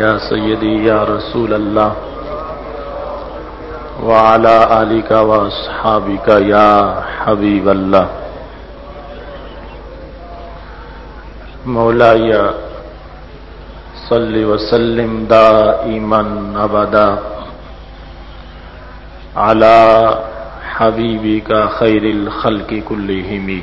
या सैदी या रसूल अल्लाह वाला आली का व सहाबी का या हबीब अल्लाह मौला या सल्ली वसलम दा ईमन अबदा आला हबीबी का खैरिल खल की कुल्ली हिमी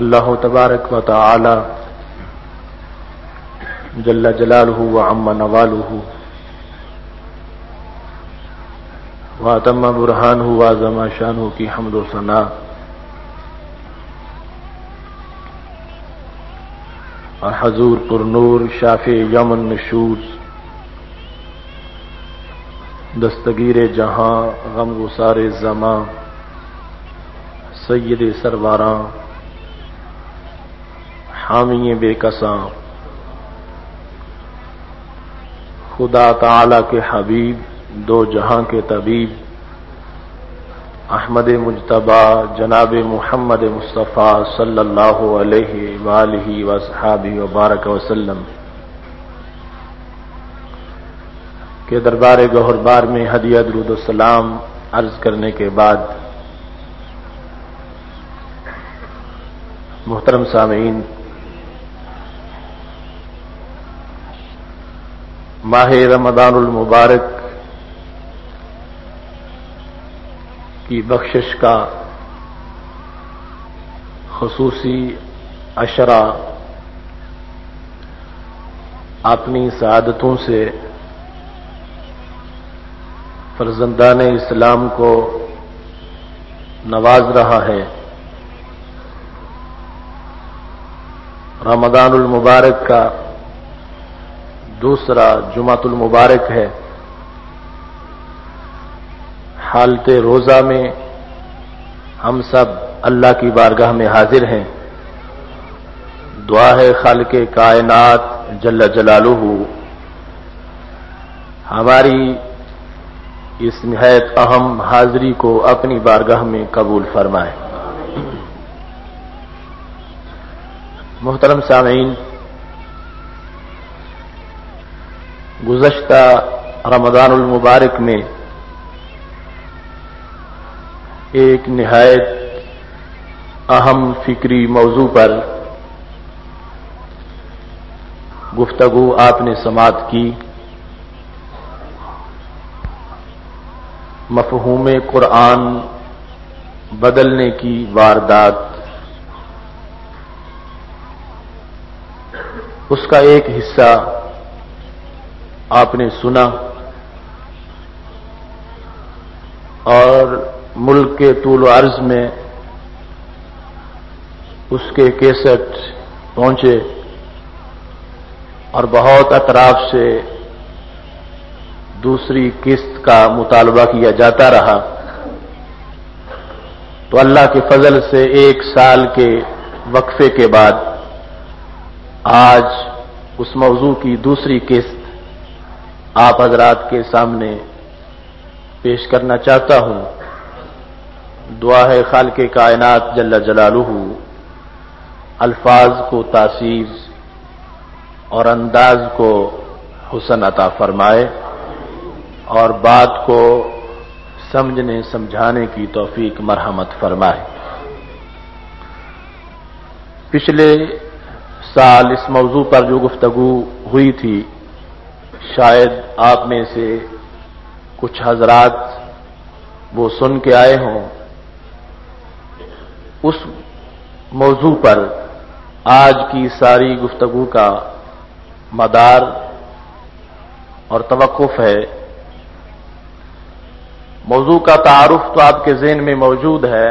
अल्लाह तबारक व ताला जल्ला जलालहू व अम्मा नवालहू व तम्मा बुरहान व जमा शान की हमद सना और हजूर पुरनूर शाफ यमन नशूर दस्तगीर जहाँ गम गुसार जमा सैद सरवारा हामी बेकसा। खुदा ताला के हबीब, दो जहाँ के तबीब, अहमद मुजतबा, जनाब मोहम्मद मुस्तफ़ा सल्लल्लाहु अलैहि वसहाबी वबारक वसल्लम के दरबार गौहरबार में हदिया दरुदसलाम अर्ज़ करने के बाद मोहतरम सामीन, माह मुबारक की बख्शिश का खसूसी अशरा, अपनी सदतों से फर्जंदान इस्लाम को नवाज़ रहा है। रमदानुल मुबारक का दूसरा जुमातुल मुबारक है। हालत रोजा में हम सब अल्लाह की बारगाह में हाजिर हैं। दुआ है खाल के कायनात जल्ला जलालुहू। हमारी इस नहायत अहम हाजिरी को अपनी बारगाह में कबूल फरमाए। मोहतरम सामीन, गुजश्ता रमदानुल मुबारक में एक नहायत अहम फिक्री मौजू पर गुफ्तगु आपने समाप्त की। मफहूम कुरान बदलने की वारदात। उसका एक हिस्सा आपने सुना और मुल्क के तूल अर्ज़ में उसके केसट पहुँचे और बहुत अतराफ से दूसरी किस्त का मुतालबा किया जाता रहा। तो अल्लाह के फजल से एक साल के वक्फे के बाद आज उस मौजू की दूसरी किस्त आप हजरात के सामने पेश करना चाहता हूँ। दुआ है खाल के कायनात जल्ला जलालुहू, अल्फाज को तासीर और अंदाज को हुसन अता फरमाए। और बात को समझने, समझाने की तौफीक, मरहमत फरमाए। पिछले साल इस मौजू पर जो गुफ्तगु हुई थी, शायद आप में से कुछ हजरात वो सुन के आए हों। उस मौजू पर आज की सारी गुफ्तगु का मदार और तवक़ुफ है। मौजू का तारुफ तो आपके जहन में मौजूद है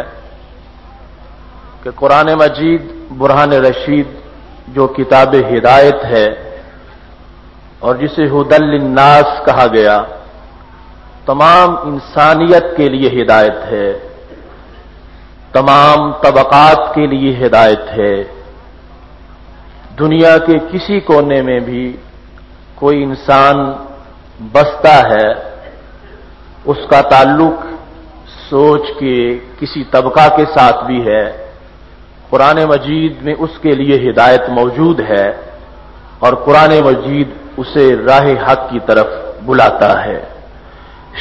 कि कुरान मजीद, बुरहान रशीद जो किताब हिदायत है और जिसे हुदलनास कहा गया, तमाम इंसानियत के लिए हिदायत है, तमाम तबकात के लिए हिदायत है। दुनिया के किसी कोने में भी कोई इंसान बसता है उसका ताल्लुक सोच के किसी तबका के साथ भी है। कुरान मजीद में उसके लिए हिदायत मौजूद है और कुरान मजीद उसे राह हक की तरफ़ बुलाता है।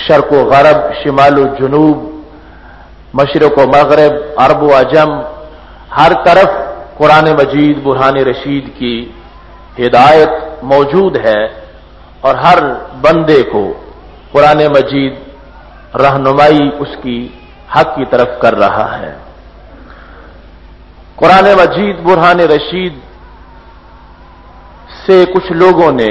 शर्क व गरब, शिमाल जनूब, मशरक व मगरब, अरब व अजम, हर तरफ़ कुरान मजीद, बुरहान रशीद की हिदायत मौजूद है और हर बंदे को कुरान मजीद रहनुमाई उसकी हक की तरफ़ कर रहा है। कुरान मजीद, बुरहान रशीद से कुछ लोगों ने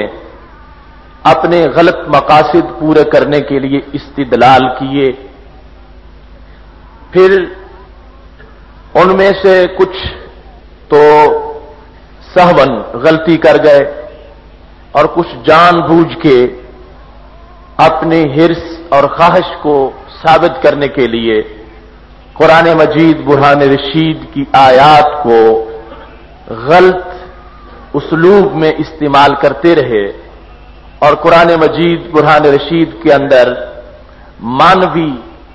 अपने गलत मकासद पूरे करने के लिए इस्तदलाल किए। फिर उनमें से कुछ तो सहवन, गलती कर गए और कुछ जानबूझ के अपने हिरस और ख्वाहिश को साबित करने के लिए कुरान मजीद बुरहान रशीद की आयात को गलत उसलूब में इस्तेमाल करते रहे और कुरान मजीद बुरहान रशीद के अंदर मानवी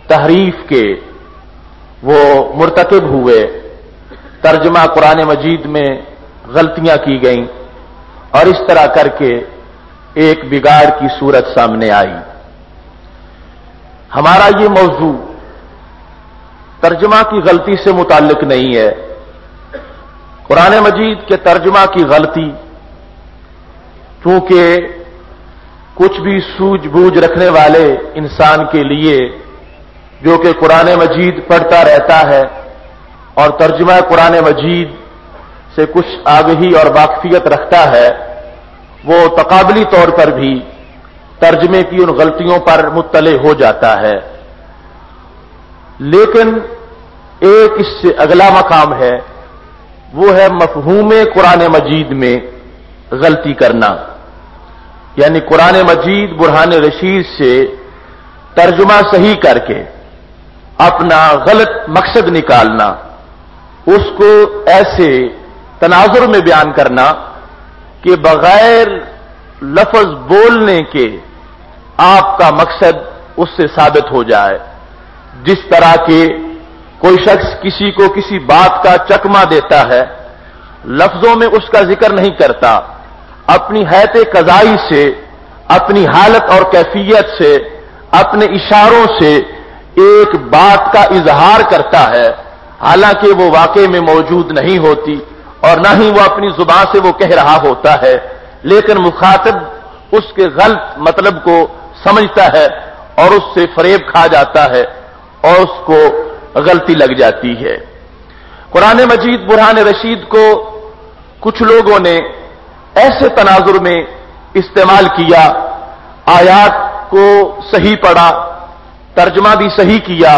तहरीफ के वो मुरतकब हुए। तर्जमा कुरान मजीद में गलतियाँ की गईं और इस तरह करके एक बिगाड़ की सूरत सामने आई। हमारा ये मौजू तर्जमा की गलती से मुतालिक नहीं है। कुरान मजीद के तर्जमा की गलती, चूँकि कुछ भी सूझबूझ रखने वाले इंसान के लिए, जो कि कुरान मजीद पढ़ता रहता है, और तर्जमा कुरान मजीद से कुछ आगही और वाकफियत रखता है वो तकाबली तौर पर भी तर्जमे की उन गलतियों पर मुतले हो जाता है। लेकिन एक इससे अगला मकाम है, वो है मफहूम कुरान मजीद में गलती करना। यानी कुरान मजीद बुरहान रशीद से तर्जुमा सही करके अपना गलत मकसद निकालना, उसको ऐसे तनाजुर में बयान करना कि बगैर लफज बोलने के आपका मकसद उससे साबित हो जाए। जिस तरह के कोई शख्स किसी को किसी बात का चकमा देता है, लफ्जों में उसका ज़िक्र नहीं करता। अपनी हैत कजाई से, अपनी हालत और कैफियत से, अपने इशारों से एक बात का इजहार करता है। हालाँकि वो वाकई में मौजूद नहीं होती। और न ही वो अपनी ज़ुबान से वो कह रहा होता है, लेकिन मुखातब उसके गलत मतलब को समझता है और उससे फरेब खा जाता है और उसको गलती लग जाती है। कुरान मजीद, बुरहान रशीद को कुछ लोगों ने ऐसे तनाजुर में इस्तेमाल किया, आयात को सही पढ़ा, तर्जमा भी सही किया,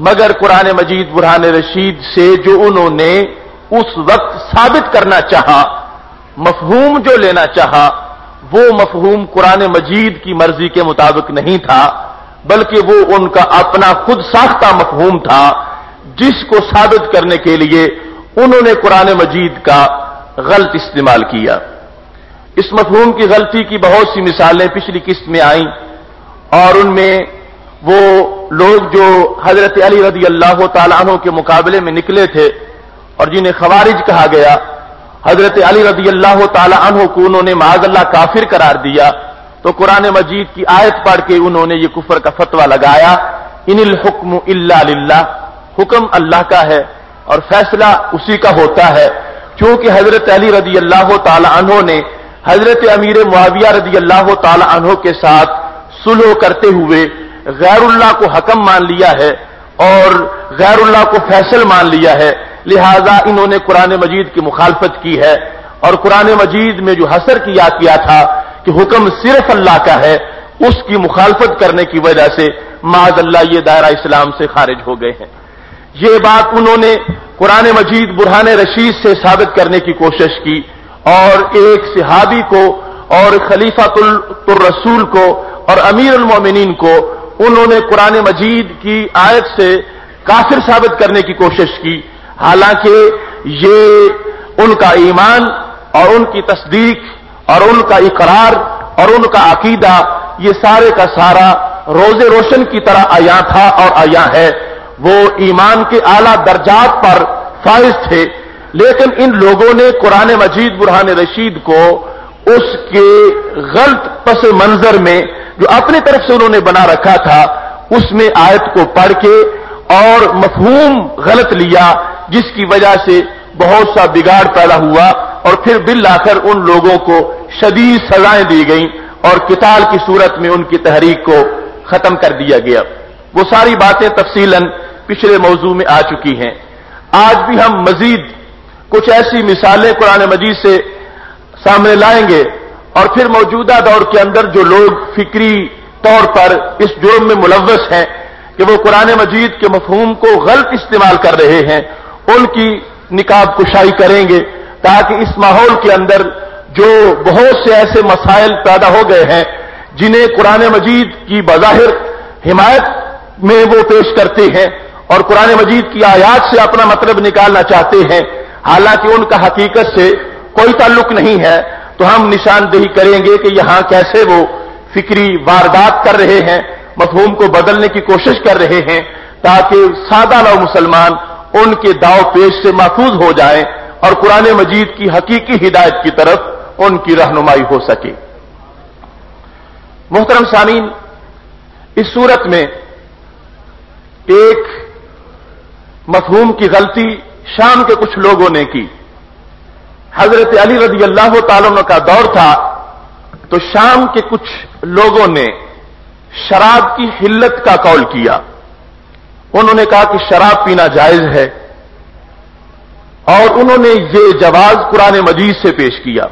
मगर कुरान मजीद, बुरहान रशीद से जो उन्होंने उस वक्त साबित करना चाहा, मफहूम जो लेना चाहा, वो मफहूम कुरान मजीद की मर्ज़ी के मुताबिक नहीं था, बल्कि वो उनका अपना खुद साख्ता मफहूम था, जिसको साबित करने के लिए उन्होंने कुरान मजीद का गलत इस्तेमाल किया। इस मफहूम की गलती की बहुत सी मिसालें पिछली किस्त में आई, और उनमें वो लोग जो हज़रत अली रदी अल्लाह तला के मुकाबले में निकले थे और जिन्हें खवारिज कहा गया, हज़रत अली रदी अल्लाह तु को उन्होंने माजल्ला काफिर करार दिया। तो कुरान मजीद की आयत पढ़ के उन्होंने ये कुफर का फतवा लगाया, इनिल हुक्म इल्ला हुक्म अल्लाह का है और फैसला उसी का होता है। क्योंकि हज़रत अली रदी अल्लाह तु ने हज़रत अमीर मुआविया रदी अल्लाह तु के साथ सुलह करते हुए गैरुल्लाह को हकम मान लिया है और गैरुल्लाह को फैसल मान लिया है। लिहाजा इन्होंने कुरान मजीद की मुखालफत की है। और कुरान मजीद में जो हसर किया किया था कि हुक्म सिर्फ़ अल्लाह का है, उसकी मुखालफत करने की वजह से माज अल्लाह ये दायरा इस्लाम से खारिज हो गए हैं। ये बात उन्होंने कुरान मजीद बुरहान रशीद से साबित करने की कोशिश की और एक सिहाबी को और खलीफातुल रसूल को और अमीर उलमोमिन को उन्होंने कुरान मजीद की आयत से काफिर साबित करने की कोशिश की। हालाँकि ये उनका ईमान और उनकी तस्दीक और उनका इकरार और उनका अकीदा, ये सारे का सारा रोज़े रोशन की तरह आया था और आया है। वो ईमान के आला दर्जात पर फाइज थे। लेकिन इन लोगों ने कुरान मजीद बुरहान रशीद को उसके गलत पस मंजर में जो अपनी तरफ़ से उन्होंने बना रखा था, उसमें आयत को पढ़ के और मफहूम गलत लिया। जिसकी वजह से बहुत सा बिगाड़ पैदा हुआ और फिर बिल आकर उन लोगों को शदीद सजाएँ दी गई और किताल की सूरत में उनकी तहरीक को खत्म कर दिया गया। वो सारी बातें तफसीलन पिछले मौजू में आ चुकी हैं। आज भी हम मजीद कुछ ऐसी मिसालें कुरान मजीद से सामने लाएँगे और फिर मौजूदा दौर के अंदर जो लोग फिक्री तौर पर इस जुर्म में मुलवस हैं कि वो कुरान मजीद के मफहूम को गलत इस्तेमाल कर रहे हैं उनकी निकाब कुशाई करेंगे ताकि इस माहौल के अंदर जो बहुत से ऐसे मसाइल पैदा हो गए हैं, जिन्हें कुरान मजीद की बज़ाहिर हिमायत में वो पेश करते हैं और कुरान मजीद की आयात से अपना मतलब निकालना चाहते हैं, हालाँकि उनका हकीकत से कोई ताल्लुक नहीं है तो हम निशानदेही करेंगे कि यहाँ कैसे वो फिक्री वारदात कर रहे हैं, मफहूम को बदलने की कोशिश कर रहे हैं, ताकि सादा नौ मुसलमान उनके दाव पेश से महफूज हो जाए और कुरान मजीद की हकीकी हिदायत की तरफ़ उनकी रहनुमाई हो सके। मोहतरम सामीन, इस सूरत में एक मफहूम की गलती शाम के कुछ लोगों ने की। हज़रत अली रज़ी अल्लाह तालों का दौर था तो शाम के कुछ लोगों ने शराब की हिल्लत का कौल किया। उन्होंने कहा कि शराब पीना जायज़ है। और उन्होंने ये जवाब कुरान मजीद से पेश किया।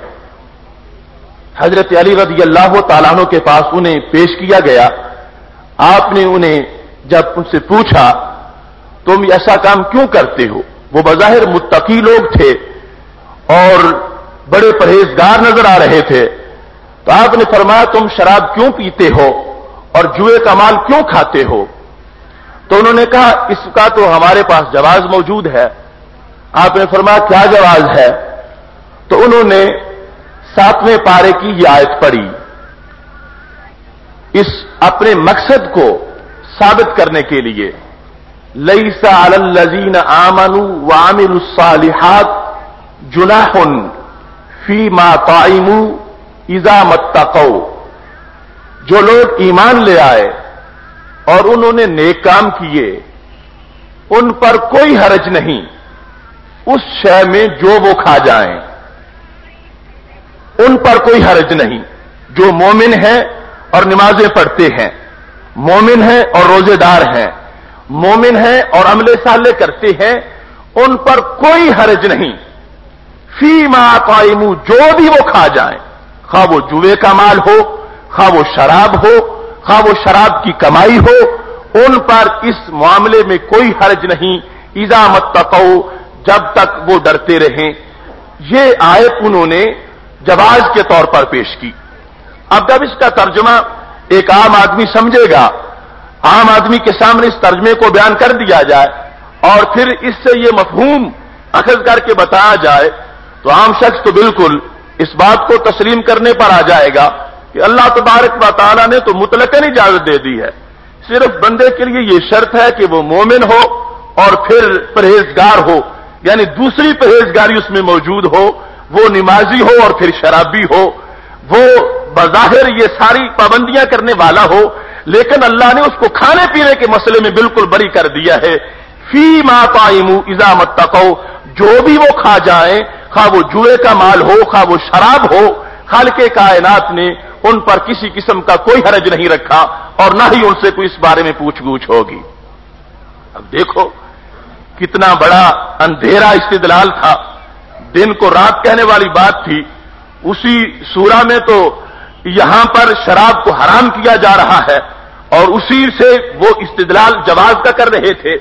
हज़रत अली रदी अल्लाह तालानों के पास उन्हें पेश किया गया। आपने उन्हें जब उनसे पूछा, तुम ऐसा काम क्यों करते हो? वो बजाहिर मुत्तकी लोग थे और बड़े परहेजगार नज़र आ रहे थे। तो आपने फरमाया, तुम शराब क्यों पीते हो? और जुए का माल क्यों खाते हो? तो उन्होंने कहा, इसका तो हमारे पास जवाब मौजूद है। आपने फरमाया, क्या जवाब है? तो उन्होंने सातवें पारे की यह आयत पढ़ी। इस अपने मकसद को साबित करने के लिए लई सा अलजीन आमनु वामिलसालिहात जुनाहन फ़ी मा ताइमू इजा मत्तको। जो लोग ईमान ले आए और उन्होंने नेक काम किए, उन पर कोई हरज नहीं। उस शय में जो वो खा जाएँ, उन पर कोई हर्ज नहीं। जो मोमिन है और नमाजें पढ़ते हैं, मोमिन है और रोजेदार हैं, मोमिन है और अमले साले करते हैं, उन पर कोई हर्ज नहीं। फ़ी कायमू, जो भी वो खा जाए, खा वो जुए का माल हो, खा वो शराब हो खा वो शराब की कमाई हो, उन पर इस मामले में कोई हर्ज नहीं। इजामत तको जब तक वो डरते रहें। ये आयत उन्होंने जवाज के तौर पर पेश की। अब जब इसका तर्जमा एक आम आदमी समझेगा, आम आदमी के सामने इस तर्जमे को बयान कर दिया जाए, और फिर इससे ये मफहूम अखज करके बताया जाए तो आम शख्स तो बिल्कुल इस बात को तस्लीम करने पर आ जाएगा। कि अल्लाह तबारक वाली ने तो मुतलकन इजाज़त दे दी है। सिर्फ़ बंदे के लिए यह शर्त है कि वो मोमिन हो और फिर परहेजगार हो। यानी दूसरी परहेजगारी उसमें मौजूद हो। वो नमाजी हो और फिर शराबी हो। वो बजाहिर ये सारी पाबंदियाँ करने वाला हो। लेकिन अल्लाह ने उसको खाने पीने के मसले में बिल्कुल बड़ी कर दिया है। फ़ी मा पाइमू इजामत तको जो भी वो खा जाए, खा वो जुए का माल हो, खा वो शराब हो खाल के कायनात ने उन पर किसी किस्म का कोई हरज नहीं रखा और ना ही उनसे कोई इस बारे में पूछ गूछ होगी। अब देखो, कितना बड़ा अंधेरा इस्तेदलाल था। दिन को रात कहने वाली बात थी, उसी सूरा में तो यहाँ पर शराब को हराम किया जा रहा है और उसी से वो इस्तेदलाल जवाब का कर रहे थे।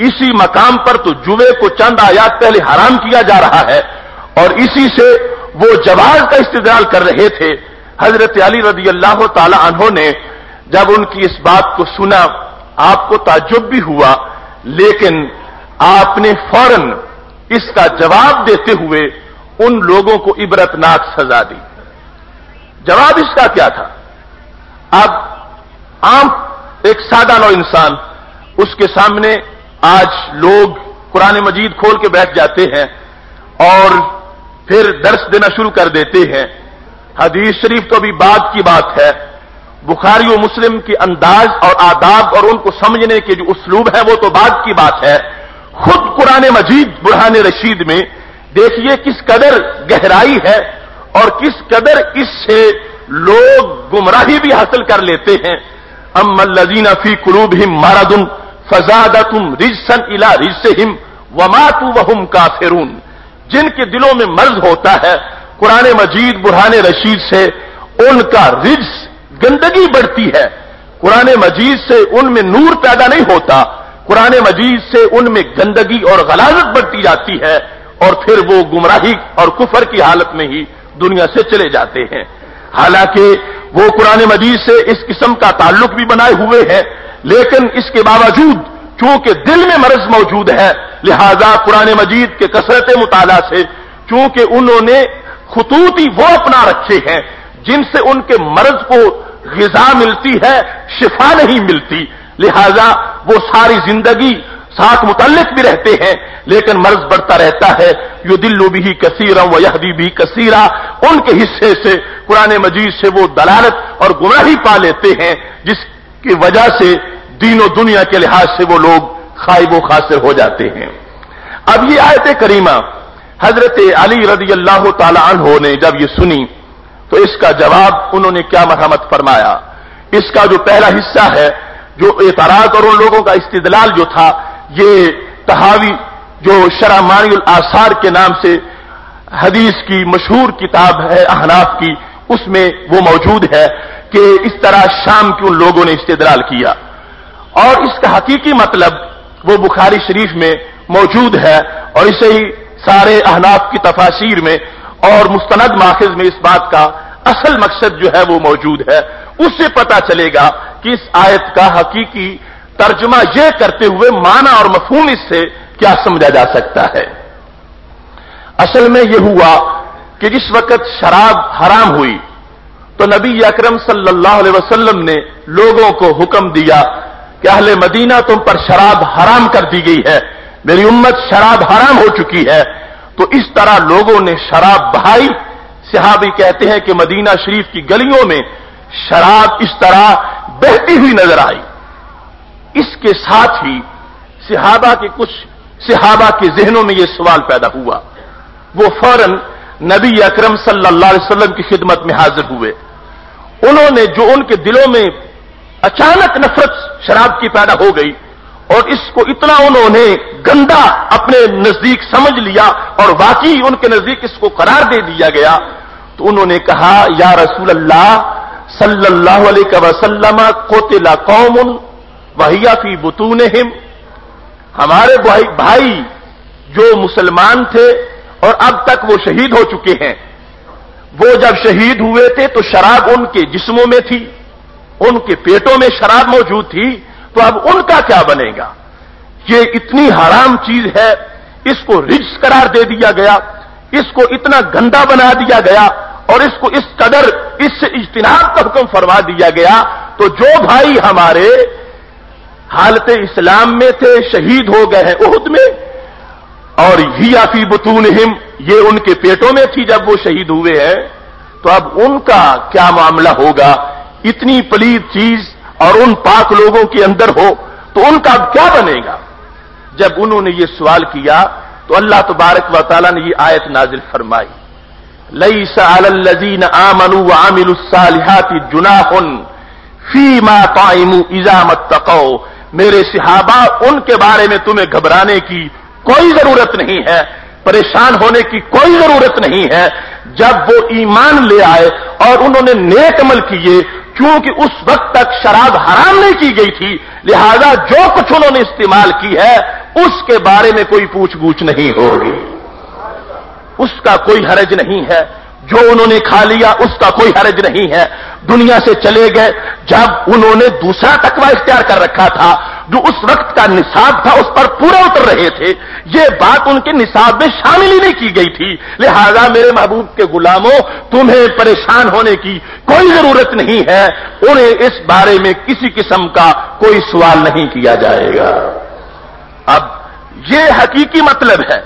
इसी मकाम पर तो जुए को चंद आयात पहले हराम किया जा रहा है और इसी से वो जवाब का इस्तेदाल कर रहे थे। हज़रत अली रदी अल्लाह तहों ने जब उनकी इस बात को सुना, आपको ताजुब भी हुआ, लेकिन आपने फ़ौरन इसका जवाब देते हुए उन लोगों को इबरतनाक सजा दी। जवाब इसका क्या था? अब आम एक सादा नो इंसान, उसके सामने आज लोग कुरान मजीद खोल के बैठ जाते हैं और फिर दर्श देना शुरू कर देते हैं। हदीस शरीफ तो अभी बाद की बात है। बुखारी और मुस्लिम के अंदाज और आदाब और उनको समझने के जो उसलूब है, वो तो बाद की बात है। खुद कुरान मजीद बुरहान रशीद में देखिए किस कदर गहराई है और किस कदर इससे लोग गुमराही भी हासिल कर लेते हैं। अम्मल लजीना फ़ी कुलूब हिम मारादुन फजादतुम रिजसन इला रिज हिम वमातु वहुम काफिरून। जिनके दिलों में मर्ज होता है कुरान मजीद बुरहान रशीद से उनका रिज गंदगी बढ़ती है। कुरान मजीद से उनमें नूर पैदा नहीं होता। कुरान मजीद से उनमें गंदगी और गलाजत बढ़ती जाती है और फिर वो गुमराही और कुफर की हालत में ही दुनिया से चले जाते हैं। हालाँकि वो कुरान मजीद से इस किस्म का ताल्लुक भी बनाए हुए हैं, लेकिन इसके बावजूद चूँकि दिल में मर्ज मौजूद है, लिहाजा कुरान मजीद के कसरत मुताला से चूँकि उन्होंने खतूती वो अपना रखे हैं, जिनसे उनके मर्ज को गिजा मिलती है, शिफा नहीं मिलती। लिहाजा वो सारी ज़िंदगी साथ मुतलक भी रहते हैं, लेकिन मर्ज बढ़ता रहता है। यू दिल्लु भी कसीरम व यहदी भी कसीरा। उनके हिस्से से, कुरान मजीद से वो दलालत और गुमराही पा लेते हैं, जिसकी वजह से दीनों दुनिया के लिहाज से वो लोग खाइबो खासिर हो जाते हैं। अब ये आयत करीमा हज़रत अली रदी अल्लाह तहो ने जब ये सुनी तो इसका जवाब उन्होंने क्या मरहमत फरमाया। इसका जो पहला हिस्सा है, जो एतराज़ और उन लोगों का इस्तदलाल जो था, ये तहावी, जो शरामानी आसार के नाम से हदीस की मशहूर किताब है, अहनाफ की, उसमें वो मौजूद है कि इस तरह शाम के उन लोगों ने इस्तेदलाल किया। और इसका हकीकी मतलब वो बुखारी शरीफ में मौजूद है, और इसे ही सारे अहनाफ की तफासिर में और मुस्तनद माखज में इस बात का असल मकसद जो है वो मौजूद है। उससे पता चलेगा कि इस आयत का हकीकी तर्जमा यह करते हुए माना और मफहूम इससे क्या समझा जा सकता है। असल में यह हुआ कि जिस वक्त शराब हराम हुई तो नबी अकरम सल्लल्लाहु अलैहि वसल्लम ने लोगों को हुक्म दिया कि अहले मदीना तुम पर शराब हराम कर दी गई है। मेरी उम्मत शराब हराम हो चुकी है। तो इस तरह लोगों ने शराब बहाई। सिहाबी कहते हैं कि मदीना शरीफ की गलियों में शराब इस तरह बहती हुई नज़र आई। इसके साथ ही सिहाबा के कुछ सिहाबा के जहनों में यह सवाल पैदा हुआ। वो फ़ौरन नबी अकरम सल्लल्लाहु अलैहि वसल्लम की खिदमत में हाजिर हुए। उन्होंने जो उनके दिलों में अचानक नफरत शराब की पैदा हो गई और इसको इतना उन्होंने गंदा अपने नज़दीक समझ लिया और वाकई उनके नज़दीक इसको करार दे दिया गया तो उन्होंने कहा या रसूल अल्लाह सल्लल्लाहु अलैहि वसल्लम कोतिला कौमुन वहिया फ़ी बुतून हिम हमारे भाई, भाई जो मुसलमान थे और अब तक वो शहीद हो चुके हैं वो जब शहीद हुए थे तो शराब उनके जिस्मों में थी उनके पेटों में शराब मौजूद थी तो अब उनका क्या बनेगा? ये इतनी हराम चीज़ है, इसको रिज करार दे दिया गया, इसको इतना गंदा बना दिया गया, और इसको इस कदर इससे इज्तनाब का हुक्म फरमा दिया गया तो जो भाई हमारे हालत इस्लाम में थे, शहीद हो गए हैं उहद में, और हियाफी बतून हिम ये उनके पेटों में थी जब वो शहीद हुए हैं तो अब उनका क्या मामला होगा? इतनी पलीद चीज़ और उन पाक लोगों के अंदर हो तो उनका क्या बनेगा? जब उन्होंने ये सवाल किया तो अल्लाह तबारक व ताला ने ये आयत नाजिल फरमाई। लई सजीन आमनु व आमिलसालिहाती फ़ी मा पाइमू इजामत तको मेरे सिहाबा, उनके बारे में तुम्हें घबराने की कोई ज़रूरत नहीं है, परेशान होने की कोई ज़रूरत नहीं है। जब वो ईमान ले आए और उन्होंने नेक अमल किए क्योंकि उस वक्त तक शराब हराम नहीं की गई थी, लिहाजा जो कुछ उन्होंने इस्तेमाल की है, उसके बारे में कोई पूछ गूछ नहीं होगी। उसका कोई हरज नहीं है। जो उन्होंने खा लिया, उसका कोई हरज नहीं है। दुनिया से चले गए, जब उन्होंने दूसरा तकवा इख्तियार कर रखा था जो उस वक्त का निसाब था, उस पर पूरा उतर रहे थे, ये बात उनके निसाब में शामिल ही नहीं की गई थी। लिहाजा मेरे महबूब के गुलामों, तुम्हें परेशान होने की कोई ज़रूरत नहीं है। उन्हें इस बारे में किसी किस्म का कोई सवाल नहीं किया जाएगा। अब ये हकीकी मतलब है।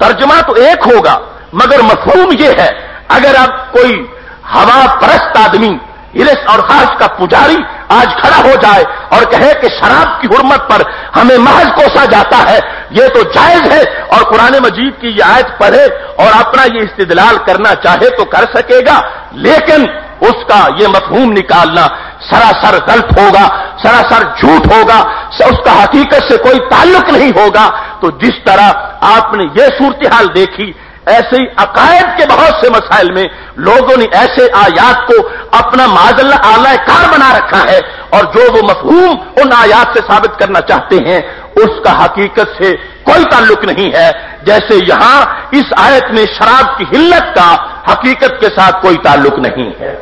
तर्जमा तो एक होगा, मगर मफहूम यह है, अगर अब कोई हवा परस्त आदमी हिरस और खास का पुजारी आज खड़ा हो जाए और कहे कि शराब की हुरमत पर हमें महज कोसा जाता है। ये तो जायज़ है और कुरान मजीद की ये आयत पढ़े और अपना ये इस्तेदलाल करना चाहे तो कर सकेगा, लेकिन उसका ये मफहूम निकालना सरासर गलत होगा, सरासर झूठ होगा उसका हकीकत से कोई ताल्लुक नहीं होगा। तो जिस तरह आपने ये सूरत हाल देखी ऐसे ही अकायद के बहुत से मसाइल में लोगों ने ऐसे आयात को अपना माजल्ला आला कार बना रखा है और जो वो मफहूम उन आयात से साबित करना चाहते हैं, उसका हकीकत से कोई ताल्लुक नहीं है। जैसे यहाँ इस आयत में शराब की हिल्लत का हकीकत के साथ कोई ताल्लुक नहीं है।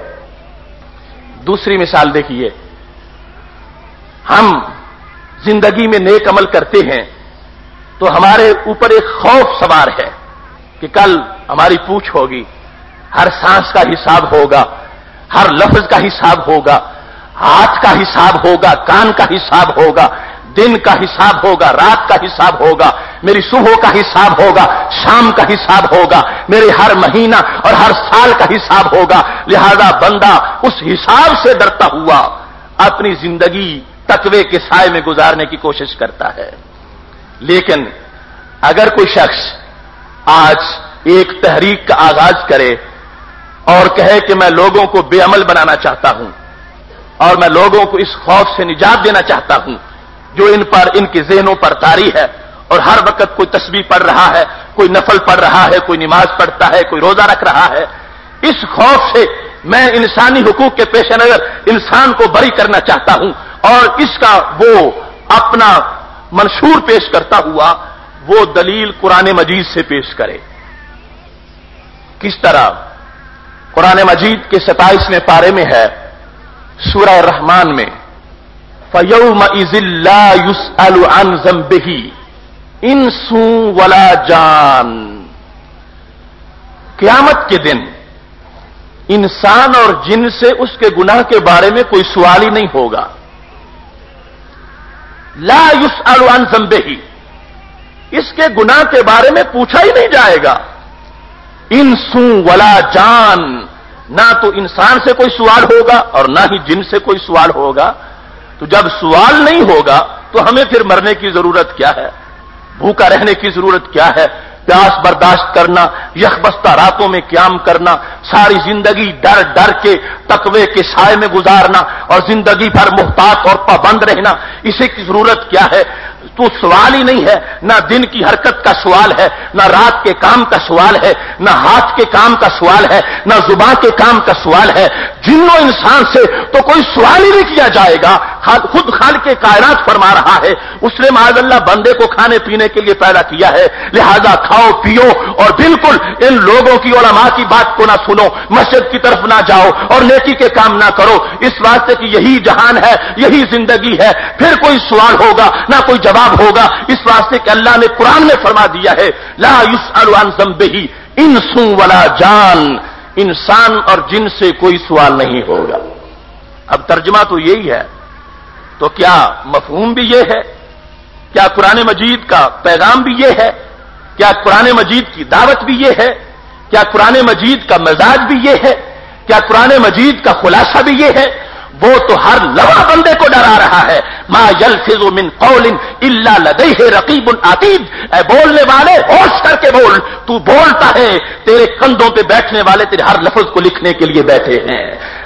दूसरी मिसाल देखिए। हम ज़िंदगी में नेक अमल करते हैं तो हमारे ऊपर एक खौफ सवार है। कि कल हमारी पूछ होगी। हर सांस का हिसाब होगा, हर लफ्ज का हिसाब होगा, हाथ का हिसाब होगा, कान का हिसाब होगा, दिन का हिसाब होगा, रात का हिसाब होगा, मेरी सुबह का हिसाब होगा, शाम का हिसाब होगा, मेरे हर महीना और हर साल का हिसाब होगा। लिहाजा बंदा उस हिसाब से डरता हुआ अपनी ज़िंदगी तकवे के साय में गुजारने की कोशिश करता है। लेकिन अगर कोई शख्स आज एक तहरीक का आगाज़ करे और कहे कि मैं लोगों को बेअमल बनाना चाहता हूँ और मैं लोगों को इस खौफ से निजात देना चाहता हूँ, जो इन पर, इनके जहनों पर तारी है और हर वक्त कोई तस्वीर पढ़ रहा है, कोई नफल पढ़ रहा है, कोई नमाज़ पढ़ता है, कोई रोजा रख रहा है। इस खौफ से मैं इंसानी हुकूक के पेश नज़र इंसान को बरी करना चाहता हूँ और इसका वो अपना मंशूर पेश करता हुआ वो दलील कुरान मजीद से पेश करे। किस तरह? कुरान मजीद के सताइसवें पारे में है, सूरह रहमान में। फयौम इजिल्ला युस अन जम्बही इंसू वला जान। क्यामत के दिन, इंसान और जिन से उसके गुनाह के बारे में कोई सवाल ही नहीं होगा। ला युस अन जम्बेही इसके गुनाह के बारे में पूछा ही नहीं जाएगा। इंसू वला जान, ना तो इंसान से कोई सवाल होगा और ना ही जिन से कोई सवाल होगा। तो जब सवाल नहीं होगा तो हमें फिर मरने की ज़रूरत क्या है? भूखा रहने की ज़रूरत क्या है? प्यास बर्दाश्त करना, यखबस्ता रातों में क्याम करना, सारी ज़िंदगी डर डर के, तकवे के साय में गुजारना और ज़िंदगी भर मुहतात और पाबंद रहना, इसे की ज़रूरत क्या है? तो सवाल ही नहीं है, ना दिन की हरकत का सवाल है, ना रात के काम का सवाल है, ना हाथ के काम का सवाल है, ना ज़ुबान के काम का सवाल है। जिन्नो इंसान से तो कोई सवाल ही नहीं किया जाएगा। खुद खाल के कायनात फरमा रहा है। उसने माजल्ला बंदे को खाने पीने के लिए पैदा किया है। लिहाजा खाओ, पियो और बिल्कुल इन लोगों की और की बात को ना सुनो। मस्जिद की तरफ़ ना जाओ और नेकी के काम ना करो। इस वास्ते की यही जहान है, यही ज़िंदगी है। फिर कोई सवाल होगा, ना कोई जवाब होगा। इस वास्ते कि अल्लाह ने कुरान में फरमा दिया है, ला युस अलबेही इंसू वाला जान। इंसान और जिन से कोई सवाल नहीं होगा। अब तर्जमा तो यही है। तो क्या मफहूम भी यह है? क्या कुरान मजीद का पैगाम भी यह है? क्या कुरान मजीद की दावत भी यह है? क्या कुरान मजीद का मिजाज भी यह है? क्या कुरान मजीद का खुलासा भी यह है? वो तो हर लवा बंदे को डरा रहा है। मा यल मिन कौलिन इल्ला लदे है रकीबुल आतीद बोलने वाले, होश करके बोल, तू बोलता है, तेरे कंधों पे बैठने वाले तेरे हर लफ्ज को लिखने के लिए बैठे हैं।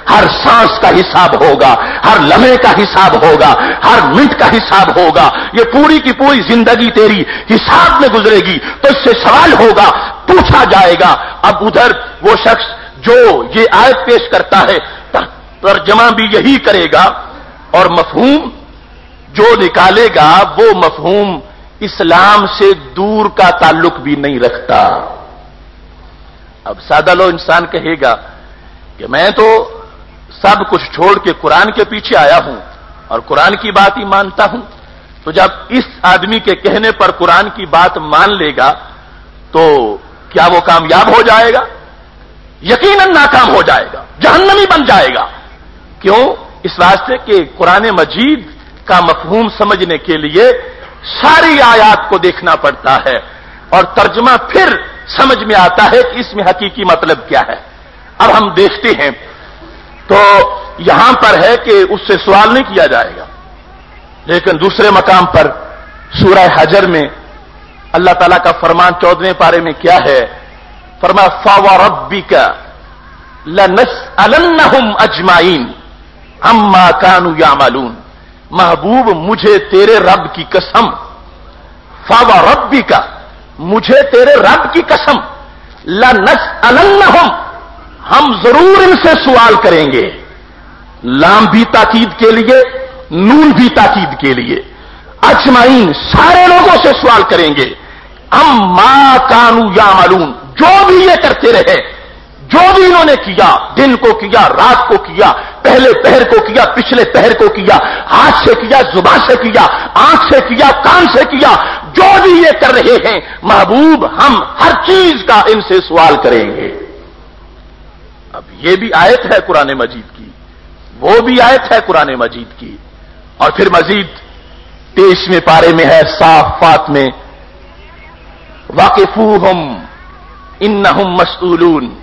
हर सांस का हिसाब होगा, हर लम्हे का हिसाब होगा, हर मिनट का हिसाब होगा। ये पूरी की पूरी ज़िंदगी तेरी हिसाब में गुजरेगी। तो इससे सवाल होगा, पूछा जाएगा, अब उधर वो शख्स जो ये आयत पेश करता है तर्जमा भी यही करेगा और मफहूम जो निकालेगा, वो मफहूम इस्लाम से दूर का ताल्लुक भी नहीं रखता। अब सादा लो इंसान कहेगा कि मैं तो सब कुछ छोड़ के कुरान के पीछे आया हूँ और कुरान की बात ही मानता हूँ। तो जब इस आदमी के कहने पर कुरान की बात मान लेगा तो क्या वो कामयाब हो जाएगा? यकीनन नाकाम हो जाएगा, जहन्नमी बन जाएगा। क्यों? इस वास्ते के कुरान मजीद का मफहूम समझने के लिए सारी आयात को देखना पड़ता है और तर्जमा फिर समझ में आता है कि इसमें हकीकी मतलब क्या है। अब हम देखते हैं। तो यहाँ पर है कि उससे सवाल नहीं किया जाएगा। लेकिन दूसरे मकाम पर सूरह हजर में अल्लाह तला का फरमान चौदहवें पारे में क्या है? फरमा फावा रब्बी का लनस अलन्नहुम अजमाइन अम्मा कानू या मालून महबूब मुझे तेरे रब की कसम। फावा रब्बी का मुझे तेरे रब की कसम। लनस अलन्नहुम हम ज़रूर इनसे सवाल करेंगे। लाम भी ताकीद के लिए, नून भी ताकीद के लिए। अजमाइन, सारे लोगों से सवाल करेंगे। हम मा कानू या मालूम जो भी ये करते रहे जो भी इन्होंने किया, दिन को किया, रात को किया, पहले पहर को किया, पिछले पहर को किया, हाथ से किया, ज़ुबान से किया, आँख से किया, कान से किया, जो भी ये कर रहे हैं, महबूब, हम हर चीज़ का इनसे सवाल करेंगे। अब ये भी आयत है कुरान मजीद की, वो भी आयत है कुरान मजीद की, और फिर मजीद तेईसवें पारे में है साफ़ साफात में वाकिफू हम इन हम मसूलून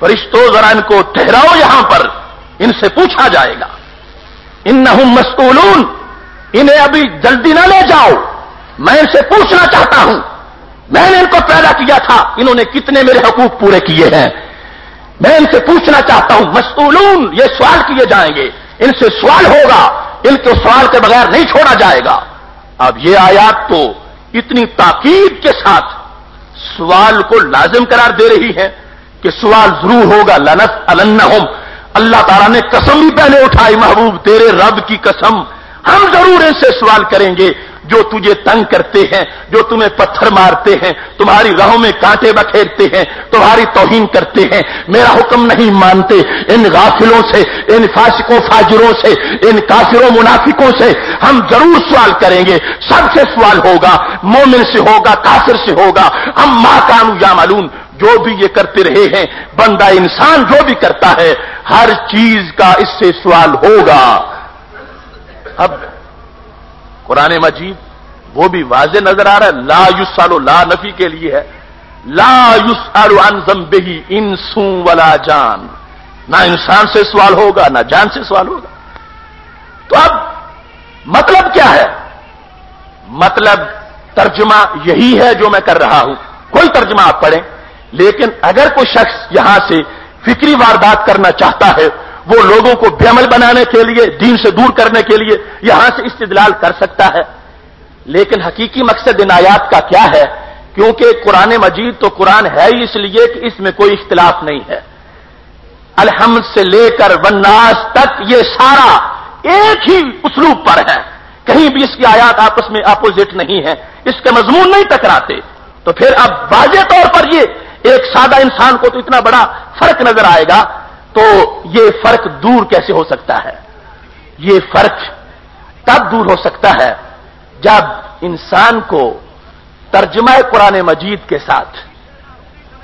फरिश्तों जरा इनको ठहराओ यहाँ पर, इनसे पूछा जाएगा। इन हम मसूलून इन्हें अभी जल्दी ना ले जाओ। मैं इनसे पूछना चाहता हूँ, मैंने इनको पैदा किया था, इन्होंने कितने मेरे हकूक पूरे किए हैं। मैं इनसे पूछना चाहता हूँ मसूलून ये सवाल किए जाएँगे, इनसे सवाल होगा, इनके सवाल के बगैर नहीं छोड़ा जाएगा। अब ये आयात तो इतनी ताकीद के साथ सवाल को लाजिम करार दे रही है। कि सवाल ज़रूर होगा, लनस अलन्नहुम। अल्लाह ताला ने कसम भी पहले उठाई, महबूब, तेरे रब की कसम। हम ज़रूर इनसे सवाल करेंगे, जो तुझे तंग करते हैं, जो तुम्हें पत्थर मारते हैं, तुम्हारी राहों में कांटे बखेरते हैं, तुम्हारी तोहीन करते हैं। मेरा हुक्म नहीं मानते। इन गाफिलों से, इन फासिकों, फाजिरों से, इन काफिरों, मुनाफिकों से हम ज़रूर सवाल करेंगे। सबसे सवाल होगा, मोमिन से होगा, काफिर से होगा। हम माँ कानू या मालूम जो भी ये करते रहे हैं, बंदा इंसान जो भी करता है, हर चीज़ का इससे सवाल होगा। अब, कुरान मजीद, वो भी वाजे नज़र आ रहा है, ला युसालो ला नफी के लिए है। ला युस अनजम्बेही इंसू वला जान। ना इंसान से सवाल होगा, ना जान से सवाल होगा। तो अब मतलब क्या है? मतलब तर्जुमा यही है जो मैं कर रहा हूँ। कोई तर्जमा आप पढ़ें। लेकिन अगर कोई शख्स यहाँ से फिक्री वारदात करना चाहता है, वो लोगों को बेअमल बनाने के लिए, दीन से दूर करने के लिए यहाँ से इस्तदलाल कर सकता है। लेकिन हकीकी मकसद इन आयात का क्या है? क्योंकि कुरान मजीद तो कुरान है ही, इसलिए कि इसमें कोई इख्तलाफ नहीं है। अलहमद से लेकर वन्नास तक ये सारा एक ही उसलूब पर है। कहीं भी इसकी आयात आपस में अपोजिट नहीं है, इसके मजमून नहीं टकराते। तो फिर अब वाजे तौर पर ये एक सादा इंसान को तो इतना बड़ा फ़र्क नज़र आएगा तो ये फ़र्क दूर कैसे हो सकता है? ये फ़र्क तब दूर हो सकता है जब इंसान को तर्जमा कुरान मजीद के साथ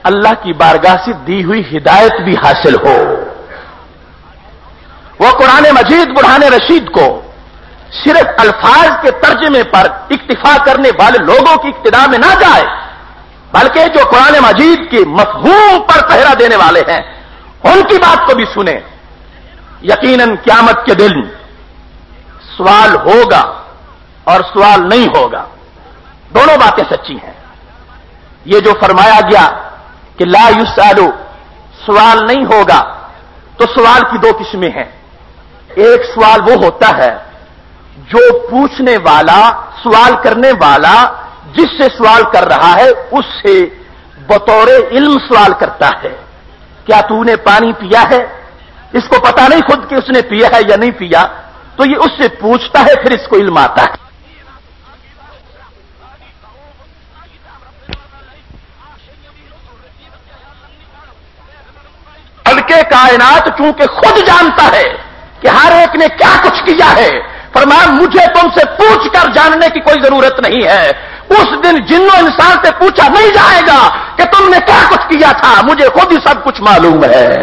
अल्लाह की बारगाह से दी हुई हिदायत भी हासिल हो। वह कुरान मजीद बुरहान रशीद को सिर्फ़ अल्फाज के तर्जमे पर इक्तफा करने वाले लोगों की इब्तदा में ना जाए बल्कि जो कुरान मजीद के मफहूम पर पहरा देने वाले हैं, उनकी बात को भी सुने। यकीनन क्यामत के दिन सवाल होगा और सवाल नहीं होगा। दोनों बातें सच्ची हैं। ये जो फरमाया गया कि ला युसालू सवाल नहीं होगा तो सवाल की दो किस्में हैं। एक सवाल वो होता है, जो पूछने वाला, सवाल करने वाला जिससे सवाल कर रहा है, उससे बतौर इल्म सवाल करता है। क्या तूने पानी पिया है? इसको पता नहीं खुद कि उसने पिया है या नहीं पिया। तो ये उससे पूछता है, फिर इसको इल्म आता है। बल्कि कायनात चूँकि खुद जानता है कि हर एक ने क्या कुछ किया है, फरमान, मुझे तुमसे पूछ कर जानने की कोई ज़रूरत नहीं है। उस दिन जिन्नो इंसान से पूछा, नहीं जाएगा? कि तुमने क्या कुछ किया था? मुझे खुद ही सब कुछ मालूम है।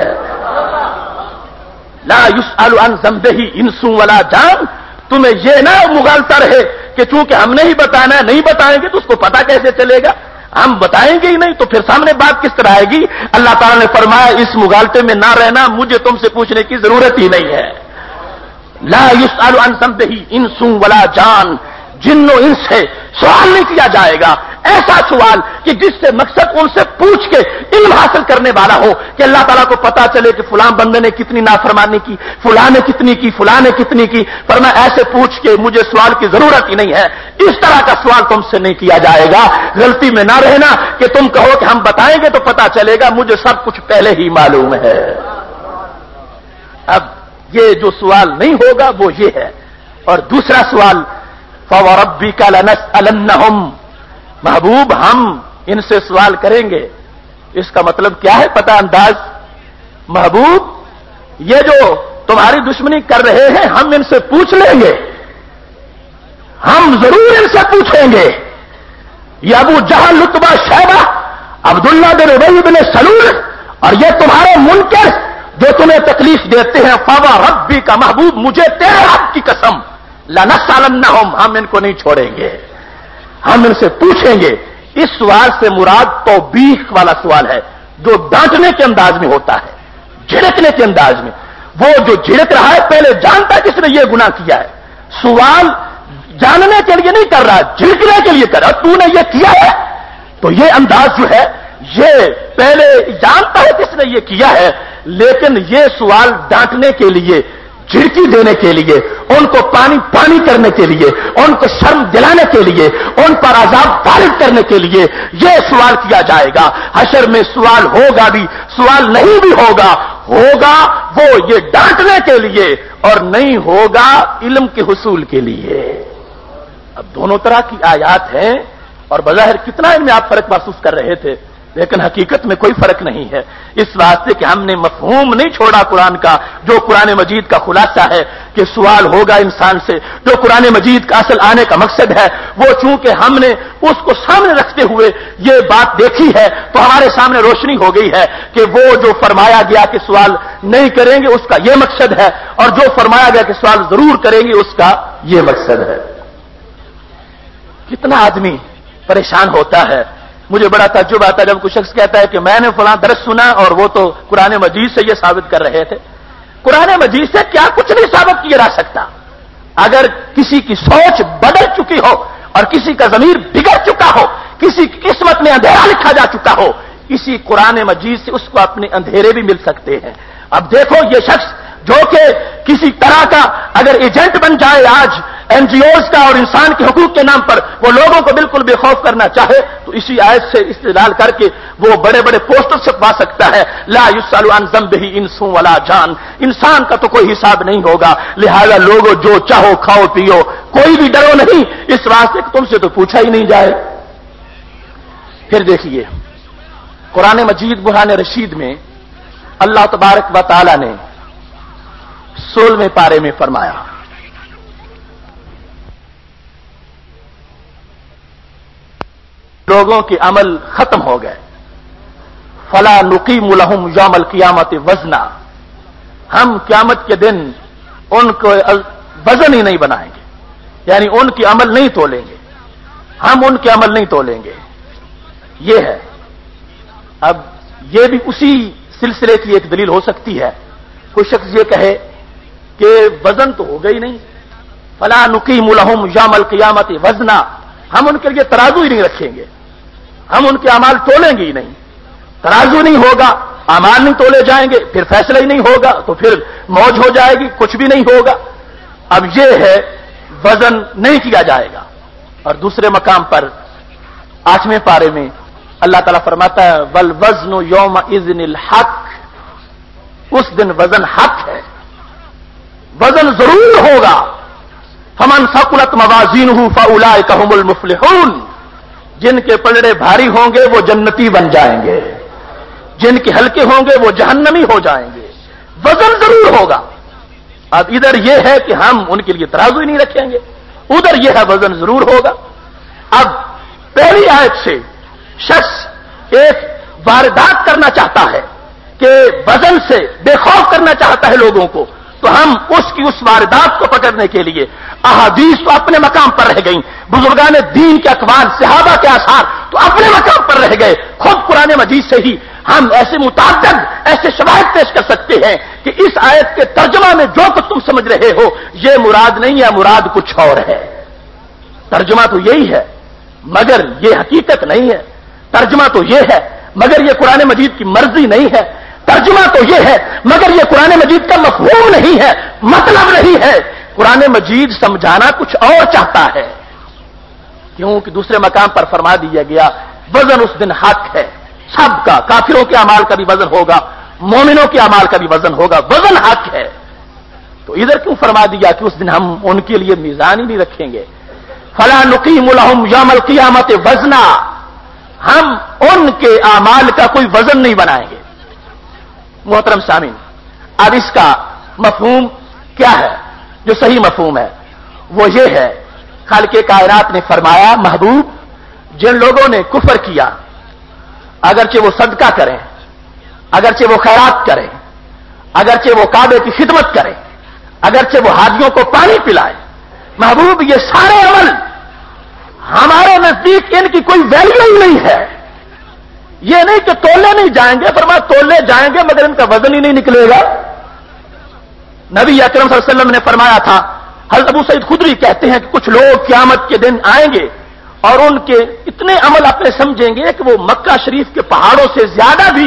ला युस अलुअन ही इंसू वाला जान। तुम्हें यह ना मुगलता रहे कि चूँकि हमने ही बताना है, नहीं बताएँगे तो उसको पता कैसे चलेगा? हम बताएँगे ही नहीं तो फिर सामने बात किस तरह आएगी? अल्लाह ताला ने फरमाया, इस मुगालते में ना रहना, मुझे तुमसे पूछने की ज़रूरत ही नहीं है। ला युस अलुअन ही इंसू वाला जान। जिन्नो इनसे सवाल नहीं किया जाएगा। ऐसा सवाल कि जिससे मकसद उनसे पूछ के इल्म हासिल करने वाला हो कि अल्लाह ताला को पता चले कि फुलां बंदे ने कितनी नाफरमानी की, फुला ने कितनी की, फुला ने कितनी की, पर मैं ऐसे पूछ के मुझे सवाल की ज़रूरत ही नहीं है। इस तरह का सवाल तुमसे नहीं किया जाएगा। गलती में ना रहना कि तुम कहो कि हम बताएँगे तो पता चलेगा, मुझे सब कुछ पहले ही मालूम है। अब ये जो सवाल नहीं होगा, वो ये है। और दूसरा सवाल फवरबी का लनस अलन्नहुम महबूब, हम इनसे सवाल करेंगे। इसका मतलब क्या है पता अंदाज? महबूब, ये जो तुम्हारी दुश्मनी कर रहे हैं, हम इनसे पूछ लेंगे। हम ज़रूर इनसे पूछेंगे। ये अबू जहाँ लुतबा शहबा अब्दुल्ला बिन रबई बिन सलूर और ये तुम्हारे मुनकर जो तुम्हें तकलीफ़ देते हैं फावा रब्बी का महबूब, मुझे तेरे रब की कसम। लनसालन हम हम इनको नहीं छोड़ेंगे। हम इनसे पूछेंगे, इस सवाल से मुराद तो बीख वाला सवाल है, जो डांटने के अंदाज में होता है, झिड़कने के अंदाज में। वो जो झिड़क रहा है, पहले जानता है किसने ये गुना किया है। सवाल जानने के लिए नहीं कर रहा, झिड़कने के लिए कर रहा, तूने ये किया है? तो ये अंदाज जो है, ये पहले जानता है किसने ये किया है, लेकिन ये सवाल डांटने के लिए, झिड़की देने के लिए उनको पानी पानी करने के लिए, उनको शर्म दिलाने के लिए, उन पर आज़ाद तारिफ करने के लिए यह सवाल किया जाएगा। हशर में सवाल होगा भी, सवाल नहीं भी होगा। होगा वो ये डांटने के लिए और नहीं होगा इल्म के हसूल के लिए। अब दोनों तरह की आयात हैं और बजाहिर कितना इनमें आप फ़र्क महसूस कर रहे थे? लेकिन हकीकत में कोई फ़र्क नहीं है। इस वास्ते कि हमने मफहूम नहीं छोड़ा कुरान का, जो कुरान मजीद का खुलासा है कि सवाल होगा इंसान से, जो कुरान मजीद का असल आने का मकसद है, वो चूँकि हमने उसको सामने रखते हुए ये बात देखी है तो हमारे सामने रोशनी हो गई है कि वो जो फरमाया गया कि सवाल नहीं करेंगे, उसका ये मकसद है, और जो फरमाया गया कि सवाल ज़रूर करेंगे, उसका ये मकसद है। कितना आदमी परेशान होता है मुझे बड़ा तजुब आता है जब कुछ शख्स कहता है कि मैंने फला दर्ज सुना और वो तो कुरान मजीद से ये साबित कर रहे थे। कुरान मजीद से क्या कुछ नहीं साबित किया जा सकता? अगर किसी की सोच बदल चुकी हो और किसी का जमीर बिगड़ चुका हो, किसी की किस्मत में अंधेरा लिखा जा चुका हो, इसी कुरान मजीद से उसको अपने अंधेरे भी मिल सकते हैं। अब देखो, ये शख्स जो कि किसी तरह का अगर एजेंट बन जाए आज, एनजीओज का और इंसान के हकूक के नाम पर वो लोगों को बिल्कुल बेखौफ करना चाहे तो इसी आयत से इस्तेदाल करके वो बड़े बड़े पोस्टर छपवा सकता है। ला युसलवान जम्बही इंसू वाला जान। इंसान का तो कोई हिसाब नहीं होगा। लिहाजा लोगो जो चाहो, खाओ, पियो। कोई भी डरो नहीं। इस वास्ते तुमसे तो पूछा ही नहीं जाए। फिर देखिए, कुरान मजीद बुरहान रशीद में अल्लाह तबारक व ने सोलहवें पारे में फरमाया, लोगों के अमल खत्म हो गए। फला नुकी मुलहम यामल कियामत वजना। हम क्यामत के दिन उनको वज़न ही नहीं बनाएँगे। यानी उनके अमल नहीं तोलेंगे। हम उनके अमल नहीं तोलेंगे। ये है। अब ये भी उसी सिलसिले की एक दलील हो सकती है। कोई शख्स ये कहे कि वज़न तो हो गई नहीं। फला नुकी मुलहम यामल कियामत वजना। हम उनके लिए तराजू ही नहीं रखेंगे। हम उनके अमाल तोलेंगे ही नहीं। तराजू नहीं होगा, अमाल नहीं तोले जाएँगे, फिर फैसला ही नहीं होगा तो फिर मौज हो जाएगी, कुछ भी नहीं होगा। अब यह है, वज़न नहीं किया जाएगा। और दूसरे मकाम पर, आठवें पारे में, अल्लाह ताला फरमाता है, वल वज़न योम इजन हक। उस दिन वज़न हक है। वज़न ज़रूर होगा। फमन फकुलत मवाजीन हूँ फ़ाउलाए कहमुल मुफलिहून। जिनके पलड़े भारी होंगे, वो जन्नती बन जाएँगे। जिनके हल्के होंगे, वो जहन्नमी हो जाएँगे। वज़न ज़रूर होगा। अब इधर यह है कि हम उनके लिए तराजू ही नहीं रखेंगे। उधर यह है, वज़न ज़रूर होगा। अब पहली आयत से शख्स एक वारदात करना चाहता है कि वज़न से बेखौफ करना चाहता है लोगों को। तो हम उसकी उस वारदात को पकड़ने के लिए अहादीस तो अपने मकाम पर रह गई। बुजुर्गान दीन के अखबार, सिहाबा के आसार तो अपने मकाम पर रह गए। खुद पुराने मजीद से ही हम ऐसे मुताद ऐसे शवाहद पेश कर सकते हैं कि इस आयत के तर्जमा में जो कुछ तुम समझ रहे हो, ये मुराद नहीं है, मुराद कुछ और है। तर्जमा तो यही है, मगर ये हकीकत नहीं है। तर्जमा तो यह है, मगर ये कुरान मजीद की मर्ज़ी नहीं है। तर्जुमा तो यह है, मगर यह कुरान मजीद का मफहूम नहीं है मतलब नहीं है। कुरान मजीद समझाना कुछ और चाहता है। क्योंकि दूसरे मकाम पर फरमा दिया गया, वज़न उस दिन हक है। सबका, काफिरों के अमाल का भी वज़न होगा, मोमिनों के अमाल का भी वज़न होगा, वज़न हक है। तो इधर क्यों फरमा दिया कि उस दिन हम उनके लिए मीजान ही नहीं रखेंगे? फला नुकीम यामल कियामत वजना। हम उनके अमाल का कोई वज़न नहीं बनाएँगे। मोहतरम सामिन अब इसका मफहूम क्या है? जो सही मफहूम है, वो ये है खाल के कायनात ने फरमाया, महबूब, जिन लोगों ने कुफर किया, अगरचे वो सदका करें, अगरचे वो खैरात करें, अगरचे वो काबे की खिदमत करें, अगरचे वो हाजियों को पानी पिलाए, महबूब, ये सारे अमल हमारे नज़दीक इनकी कोई वैल्यू नहीं है। ये नहीं कि तोले नहीं जाएँगे फरमा तोले जाएँगे, मगर इनका वज़न ही नहीं निकलेगा। नबी अकरम वसल्लम ने फरमाया था हल अबू सईद खुदरी कहते हैं कि कुछ लोग क्यामत के दिन आएँगे और उनके इतने अमल अपने समझेंगे कि वो मक्का शरीफ के पहाड़ों से ज़्यादा भी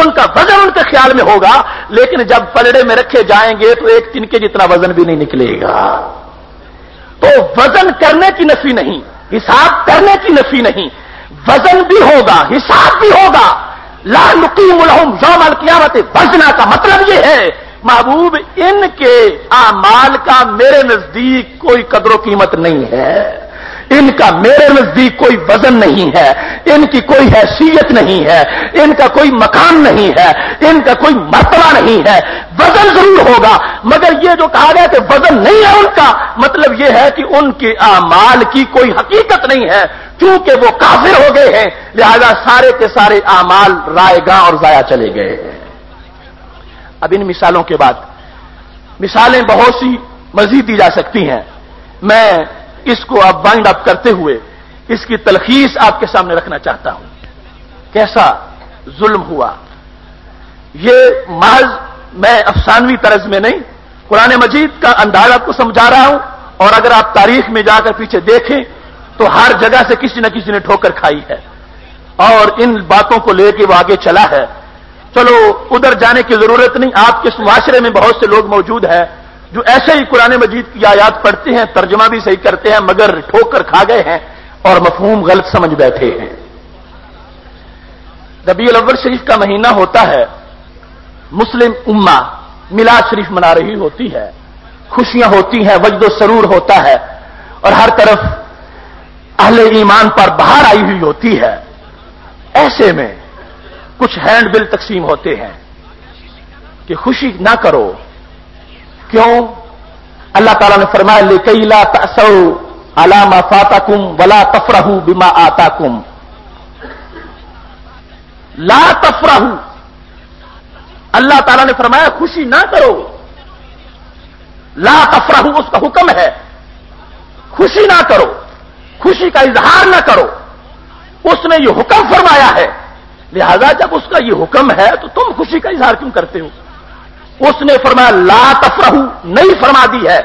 उनका वज़न उनके ख्याल में होगा, लेकिन जब पलड़े में रखे जाएँगे तो एक तिनके जितना वज़न भी नहीं निकलेगा। तो वज़न करने की नफी नहीं, हिसाब करने की नफी नहीं वज़न भी होगा, हिसाब भी होगा। ला नुकीम यौमल कियामत। वजना का मतलब यह है, महबूब, इनके आमाल का मेरे नज़दीक कोई कदरों कीमत नहीं है। इनका मेरे नज़दीक कोई वज़न नहीं है, इनकी कोई हैसियत नहीं है, इनका कोई मकान नहीं है, इनका कोई मरतबा नहीं है। वज़न ज़रूर होगा, मगर ये जो कहा गया कि वज़न नहीं है उनका मतलब यह है कि उनके आमाल की कोई हकीकत नहीं है, क्योंकि वो काफिर हो गए हैं, लिहाजा सारे के सारे आमाल रायगा और जाया चले गए हैं। अब इन मिसालों के बाद, मिसालें बहुत सी मजीद दी जा सकती हैं। मैं इसको अब वाइंड अप करते हुए, इसकी तलखीस आपके सामने रखना चाहता हूँ। कैसा जुल्म हुआ? ये महज मैं अफसानवी तरज में नहीं, कुरान मजीद का अंदाज आपको समझा रहा हूँ, और अगर आप तारीख में जाकर पीछे देखें तो हर जगह से किसी न किसी ने ठोकर खाई है। और इन बातों को लेकर वो आगे चला है। चलो, उधर जाने की ज़रूरत नहीं आपके इस मुआरे में बहुत से लोग मौजूद हैं जो ऐसे ही कुरान मजीद की आयात पढ़ते हैं, तर्जमा भी सही करते हैं, मगर ठोकर खा गए हैं और मफहूम गलत समझ बैठे हैं। रबी अव्वल शरीफ का महीना होता है, मुस्लिम उम्मा मिलाद शरीफ मना रही होती है, खुशियाँ होती हैं, वजदो सरूर होता है, और हर तरफ़ अहले ईमान पर बाहर आई हुई होती है। ऐसे में कुछ हैंड बिल तकसीम होते हैं कि खुशी ना करो क्यों? अल्लाह ताला ने फरमाया ले कई ला तसौ अलामा फाताकुम वला तफरहू बिमा आताकुम. ला तफरहू। अल्लाह ताला ने फरमाया, खुशी ना करो। ला तफरहू, उसका हुक्म है, खुशी ना करो, खुशी का इजहार ना करो। उसने ये हुक्म फरमाया है। लिहाजा जब उसका ये हुक्म है तो तुम खुशी का इजहार क्यों करते हो? उसने फरमाया, ला तफरहू, नहीं फरमा दी है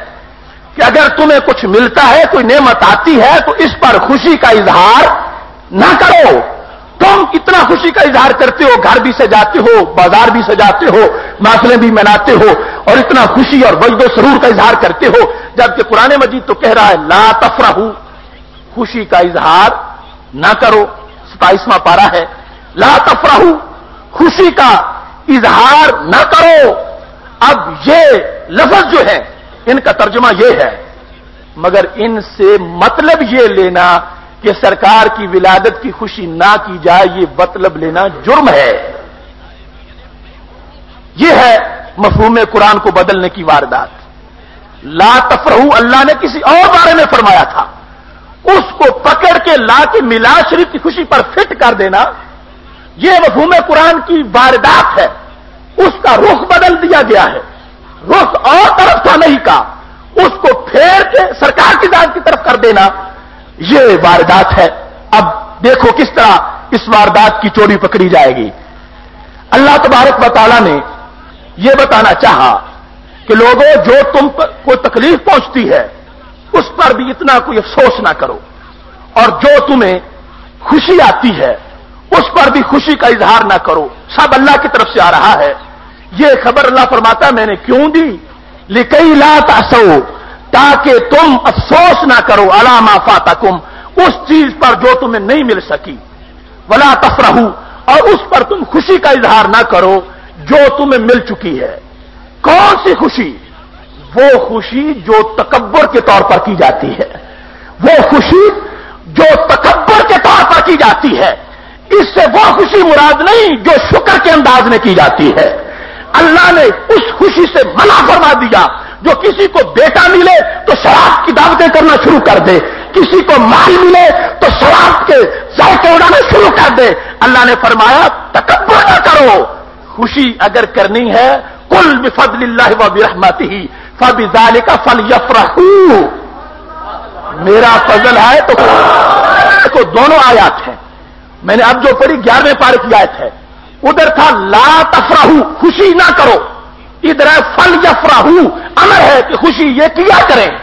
कि अगर तुम्हें कुछ मिलता है, कोई नेमत आती है तो इस पर खुशी का इजहार ना करो। तुम कितना खुशी का इजहार करते हो, घर भी सजाते हो, बाज़ार भी सजाते हो, माफले भी मनाते हो, और इतना खुशी और वजदो सरूर का इजहार करते हो, जबकि पुराने मजीद तो कह रहा है, ला तफरहू, खुशी का इजहार ना करो। सताइसवा पारा है, ला तफरहू, खुशी का इजहार ना करो। अब ये लफज जो है, इनका तर्जुमा ये है। मगर इनसे मतलब ये लेना कि सरकार की विलादत की खुशी ना की जाए, ये मतलब लेना जुर्म है। यह है मफहूम कुरान को बदलने की वारदात। ला तफरहू, अल्लाह ने किसी और बारे में फरमाया था। उसको पकड़ के ला के मिला शरीफ की खुशी पर फिट कर देना यह मफहूम कुरान की वारदात है। उसका रुख बदल दिया गया है। रुख और तरफ़ था नहीं का। उसको फेर के सरकार की जान की तरफ़ कर देना यह वारदात है। अब देखो किस तरह इस वारदात की चोरी पकड़ी जाएगी। अल्लाह तबारक बताला ने यह बताना चाहा कि लोगों, जो तुम कोई तकलीफ़ पहुँचती है, उस पर भी इतना कोई अफसोस ना करो। और जो तुम्हें खुशी आती है, उस पर भी खुशी का इजहार ना करो। सब अल्लाह की तरफ़ से आ रहा है। ये खबर अल्लाह फरमाता मैंने क्यों दी? लिकई ला तासो ताकि तुम अफसोस ना करो अलामा फातकुम, उस चीज़ पर जो तुम्हें नहीं मिल सकी। वला तफरहू, और उस पर तुम खुशी का इजहार ना करो, जो तुम्हें मिल चुकी है। कौन सी खुशी? वो खुशी जो तकबर के तौर पर की जाती है। वो खुशी जो तकबर के तौर पर की जाती है। इससे वो खुशी मुराद नहीं, जो शुक्र के अंदाज में की जाती है। अल्लाह ने उस खुशी से मना फरमा दिया जो किसी को बेटा मिले तो शराब की दावतें करना शुरू कर दे किसी को माल मिले तो शराब के जायके उड़ाना शुरू कर दे। अल्लाह ने फरमाया तकबर न करो। खुशी अगर करनी है कुल बिफदल्ला व बिरहमत ही फबिजाले का फल यफरहू मेरा फजल है तो, तो दोनों आयात है। मैंने अब जो पढ़ी ग्यारहवें पारे की आयत है। उधर था, ला तफराहू, खुशी ना करो। इधर है, फल यफराहू अमर है कि खुशी ये किया करें।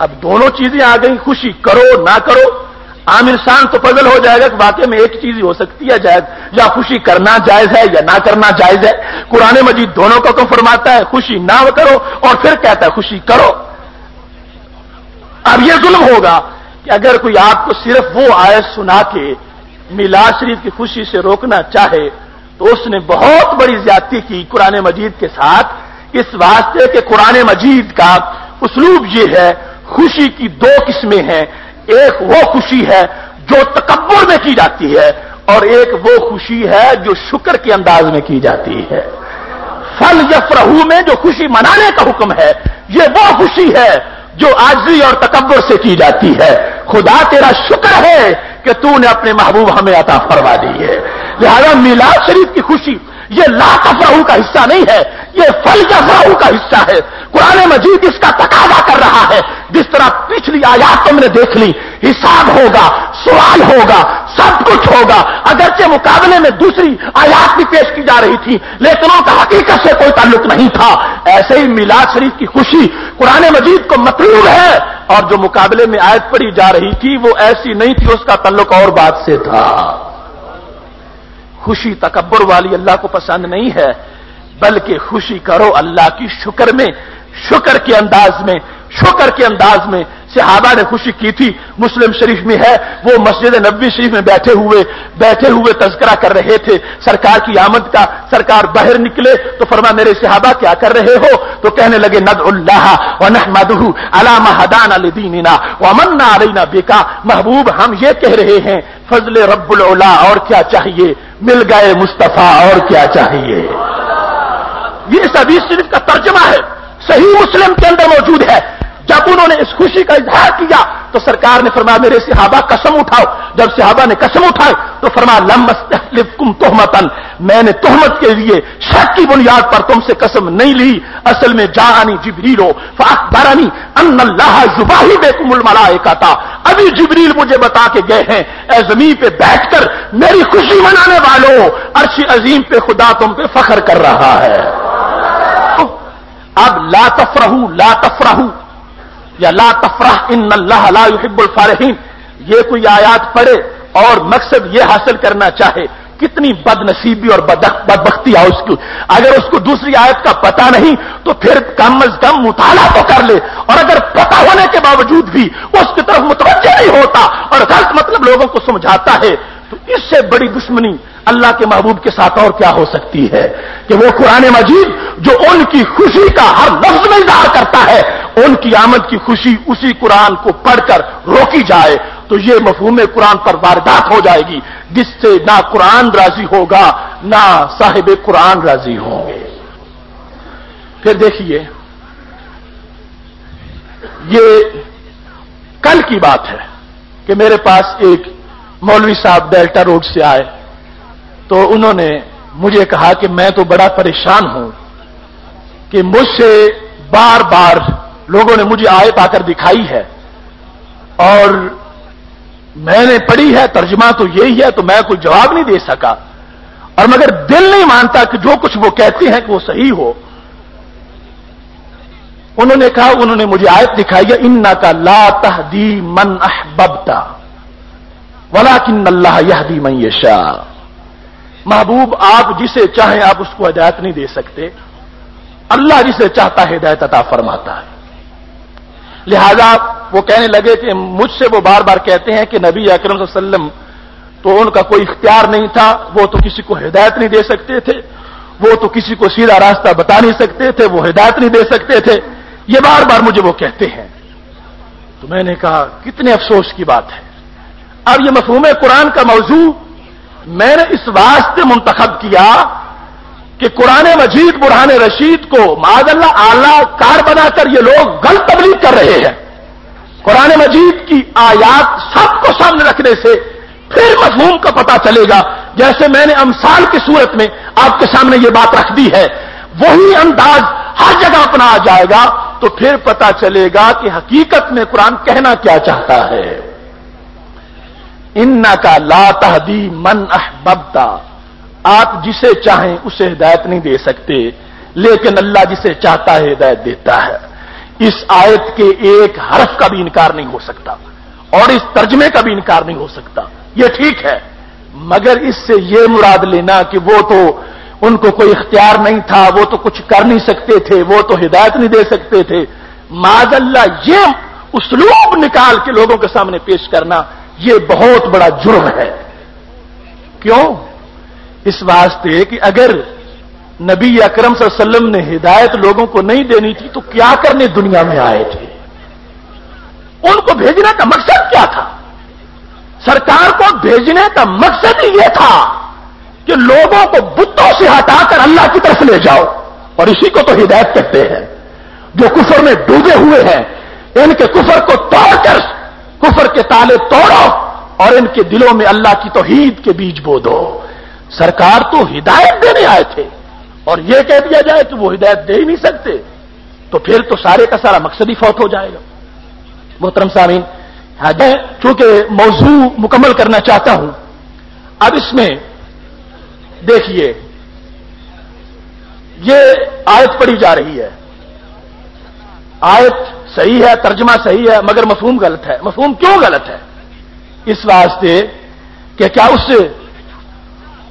अब दोनों चीज़ें आ गई, खुशी करो ना करो। आम इंसान तो पजल हो जाएगा कि वाकई में एक चीज़ ही हो सकती है, जायज़। या खुशी करना जायज़ है या ना करना जायज़ है। कुरान मजीद दोनों को तो फरमाता है, खुशी ना करो और फिर कहता है, खुशी करो। अब यह जुल्म होगा कि अगर कोई आपको सिर्फ़ वो आयत सुना के मिलाद शरीफ की खुशी से रोकना चाहे तो उसने बहुत बड़ी ज्यादती की कुरान मजीद के साथ। इस वास्ते के कुरान मजीद का उसलूब ये है, खुशी की दो किस्में हैं। एक वो खुशी है जो तकबर में की जाती है और एक वो खुशी है जो शुक्र के अंदाज में की जाती है। फल यफरहू में जो खुशी मनाने का हुक्म है, ये वो खुशी है जो आजी और तकबर से की जाती है। खुदा तेरा शुक्र है कि तूने अपने महबूब हमें अता फरवा दी है। लिहाजा मिलाद शरीफ की खुशी, ये लाख अफराहू का हिस्सा नहीं है, ये फल अफराहू का हिस्सा है। कुरान मजीद इसका तकाजा कर रहा है। जिस तरह पिछली आयात तुमने देख ली, हिसाब होगा, सवाल होगा, सब कुछ होगा। अगरचे मुकाबले में दूसरी आयात भी पेश की जा रही थी, लेकिन उनका हकीकत से कोई ताल्लुक नहीं था। ऐसे ही मिलाद शरीफ की खुशी कुरान मजीद को मतलूब है, और जो मुकाबले में आयत पड़ी जा रही थी, वो ऐसी नहीं थी, उसका तल्लुक और बात से था। खुशी तकबर वाली अल्लाह को पसंद नहीं है, बल्कि खुशी करो अल्लाह की शुक्र में, शुक्र के अंदाज में, शुक्र के अंदाज में सहाबा ने खुशी की थी। मुस्लिम शरीफ में है, वो मस्जिद नबी शरीफ में बैठे हुए बैठे हुए तस्करा कर रहे थे। सरकार की आमद का, सरकार बाहर निकले तो फरमा, मेरे सहाबा क्या कर रहे हो? तो कहने लगे नद उल्लाह व नहमदहू अलामा हदान अलीदीना व अमन्ना अलीना बेका। महबूब, हम ये कह रहे हैं, फजल रब्बुल और क्या चाहिए? मिल गए मुस्तफ़ा, और क्या चाहिए? ये इस हदीस शरीफ का तर्जमा है। सही मुस्लिम के अंदर मौजूद है। जब उन्होंने इस खुशी का इजहार किया तो सरकार ने फरमाया, मेरे सिहाबा, कसम उठाओ। जब सिहाबा ने कसम उठाई तो फरमा लम्बुम तोहमतन। मैंने तोहमत के लिए शक की बुनियाद पर तुमसे कसम नहीं ली। असल में जानी जिबरीलो फाकबरानी अन्नल्लाह जुबाही बेकुमुल मलाइका था अभी जिबरील मुझे बता के गए हैं, ए ज़मीन पे बैठकर मेरी खुशी मनाने वालों, अर्शी अजीम पे खुदा तुम पे फखर कर रहा है। अब ला तफरहू ला तफरहू। या ला तफराह इन अल्लाह लाहिबुल फारहीन। ये कोई आयात पढ़े और मकसद ये हासिल करना चाहे, कितनी बदनसीबी और बदबख्ती आ उसकी। अगर उसको दूसरी आयत का पता नहीं तो फिर कम अज कम मुताला तो कर ले। और अगर पता होने के बावजूद भी उसकी तरफ़ मुतवजह नहीं होता और गलत मतलब लोगों को समझाता है तो इससे बड़ी दुश्मनी अल्लाह के महबूब के साथ और क्या हो सकती है कि वो कुरान मजीद जो उनकी खुशी का हर लफ्ज में इजहार करता है, उनकी आमद की खुशी उसी कुरान को पढ़कर रोकी जाए तो ये मफहूम कुरान पर वारदात हो जाएगी, जिससे ना कुरान राज़ी होगा, ना साहिब कुरान राज़ी होंगे। फिर देखिए, ये कल की बात है कि मेरे पास एक मौलवी साहब डेल्टा रोड से आए। तो उन्होंने मुझे कहा कि मैं तो बड़ा परेशान हूँ कि मुझसे बार बार लोगों ने मुझे आए पाकर दिखाई है। और मैंने पढ़ी है, तर्जमा तो यही है तो मैं कोई जवाब नहीं दे सका। और मगर दिल नहीं मानता कि जो कुछ वो कहते हैं कि वो सही हो। उन्होंने कहा, उन्होंने मुझे आयत दिखाई है, इन्ना का ला तहदी मन अहबबता। वला किन अल्लाह यहदी मन यशा। महबूब, आप जिसे चाहें आप उसको हिदायत नहीं दे सकते। अल्लाह जिसे चाहता है हिदायत अता फरमाता है। लिहाजा वो कहने लगे कि मुझसे वो बार बार कहते हैं कि नबी अकरम वसल्लम तो उनका कोई इख्तियार नहीं था, वो तो किसी को हिदायत नहीं दे सकते थे, वो तो किसी को सीधा रास्ता बता नहीं सकते थे, वो हिदायत नहीं दे सकते थे। ये बार बार मुझे वो कहते हैं। तो मैंने कहा, कितने अफसोस की बात है। अब ये मफहूम कुरान का मौजू मैंने इस वास्ते मुंतखब किया कि कुरान मजीद बुरहान रशीद को माजल्ला आला कार बनाकर ये लोग गलत तबलीग कर रहे हैं। कुरान मजीद की आयात सबको सामने रखने से फिर मफहूम का पता चलेगा। जैसे मैंने अमसाल की सूरत में आपके सामने ये बात रख दी है, वही अंदाज हर जगह अपना आ जाएगा तो फिर पता चलेगा कि हकीकत में कुरान कहना क्या चाहता है। इन्ना का ला तहदी मन अहबबता। आप जिसे चाहें उसे हिदायत नहीं दे सकते, लेकिन अल्लाह जिसे चाहता है हिदायत देता है। इस आयत के एक हरफ का भी इनकार नहीं हो सकता, और इस तर्जमे का भी इनकार नहीं हो सकता। यह ठीक है, मगर इससे यह मुराद लेना कि वो तो उनको कोई इख्तियार नहीं था, वो तो कुछ कर नहीं सकते थे, वो तो हिदायत नहीं दे सकते थे। माजल्ला ये उसलूब निकाल के लोगों के सामने पेश करना ये बहुत बड़ा जुर्म है। क्यों? इस वास्ते कि अगर नबी अकरम वसल्लम ने हिदायत लोगों को नहीं देनी थी तो क्या करने दुनिया में आए थे? उनको भेजने का मकसद क्या था? सरकार को भेजने का मकसद ही यह था कि लोगों को बुतों से हटाकर अल्लाह की तरफ़ ले जाओ। और इसी को तो हिदायत कहते हैं। जो कुफर में डूबे हुए हैं, इनके कुफर को तोड़कर कुफर के ताले तोड़ो और इनके दिलों में अल्लाह की तोहीद के बीज बो दो सरकार तो हिदायत देने आए थे और यह कह दिया जाए कि वो हिदायत दे ही नहीं सकते तो फिर तो सारे का सारा मकसद ही फौत हो जाएगा। मोहतरम सामीन मैं चूँकि मौजू मुकम्मल करना चाहता हूँ, अब इसमें देखिए, ये आयत पढ़ी जा रही है। आयत सही है, तर्जमा सही है, मगर मफहूम गलत है। मफहूम क्यों गलत है? इस वास्ते कि क्या उस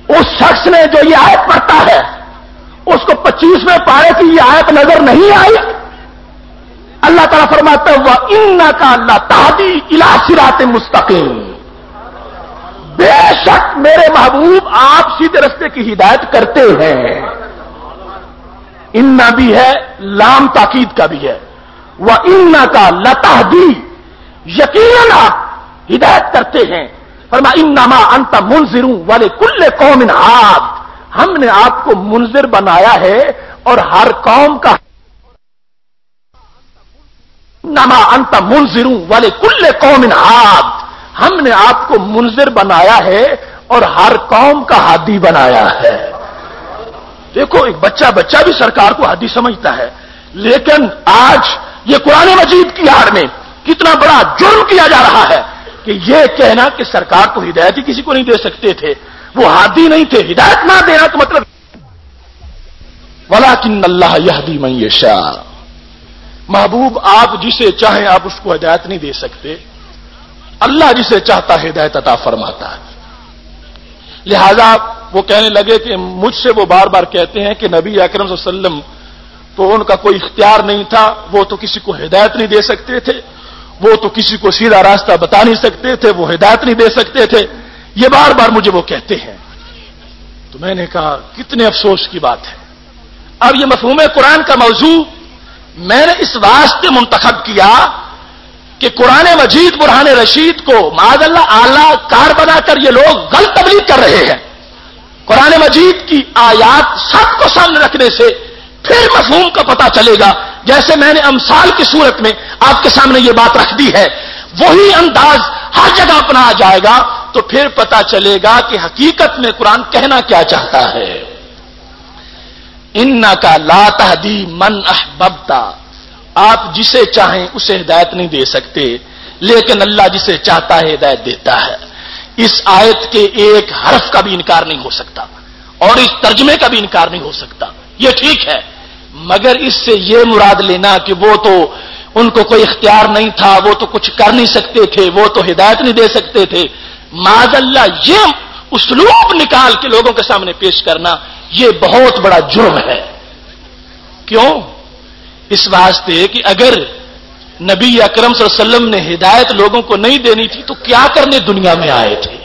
उस शख्स ने जो ये आयत पढ़ता है, उसको पच्चीसवें पारे की ये आयत नज़र नहीं आई? अल्लाह ताला फरमाता है इन्ना का अल्लाह तादी इला सिरात मुस्तकीम। बेशक मेरे महबूब आप सीधे रस्ते की हिदायत करते हैं। इन्ना भी है, लाम ताकीद का भी है। वह इन्ना का लताहदी। यकीन आप हिदायत करते हैं। फरमा इन्नमा अंत मुंजिरू वाले कुल्ले कौम इन हाथ हमने आपको मुंजिर बनाया है और हर कौम का नमा अंत मुंजिरू वाले कुल्ले कौम इन हाथ हमने आपको मुंजिर बनाया है और हर कौम का हादी बनाया है। देखो, एक बच्चा बच्चा भी सरकार को हादी समझता है। लेकिन आज ये कुरान मजीद की आड़ में कितना बड़ा जुर्म किया जा रहा है कि यह कहना कि सरकार को हिदायत ही किसी को नहीं दे सकते थे, वो हादी नहीं थे, हिदायत ना देना तो मतलब वला किन अल्लाह यहदी मैं शाह महबूब, आप जिसे चाहें आप उसको हिदायत नहीं दे सकते। अल्लाह जिसे चाहता हिदायत अता फरमाता है। लिहाजा वो कहने लगे कि मुझसे वो बार बार कहते हैं कि नबी अकरम वसल्लम तो उनका कोई इख्तियार नहीं था, वो तो किसी को हिदायत नहीं दे सकते थे, वो तो किसी को सीधा रास्ता बता नहीं सकते थे, वो हिदायत नहीं दे सकते थे। ये बार बार मुझे वो कहते हैं। तो मैंने कहा, कितने अफसोस की बात है। अब ये मफहूम कुरान का मौजू, मैंने इस वास्ते मुंतखब किया कि कुरान मजीद बुरहान रशीद को मादल्ला आला कार बनाकर ये लोग गलत तबलीग कर रहे हैं। कुरान मजीद की आयात सबको सामने रखने से फिर मफहूम का पता चलेगा। जैसे मैंने अमसाल की सूरत में आपके सामने ये बात रख दी है, वही अंदाज हर जगह अपनाया जाएगा तो फिर पता चलेगा कि हकीकत में कुरान कहना क्या चाहता है। इन्ना का लातहदी मन अहबबता। आप जिसे चाहें उसे हिदायत नहीं दे सकते, लेकिन अल्लाह जिसे चाहता है हिदायत देता है। इस आयत के एक हरफ का भी इनकार नहीं हो सकता, और इस तर्जमे का भी इनकार नहीं हो सकता। यह ठीक है। मगर इससे यह मुराद लेना कि वो तो उनको कोई इख्तियार नहीं था, वो तो कुछ कर नहीं सकते थे, वो तो हिदायत नहीं दे सकते थे। माजल्ला ये उसलूब निकाल के लोगों के सामने पेश करना यह बहुत बड़ा जुर्म है। क्यों? इस वास्ते कि अगर नबी अकरम वसल्लम ने हिदायत लोगों को नहीं देनी थी तो क्या करने दुनिया में आए थे?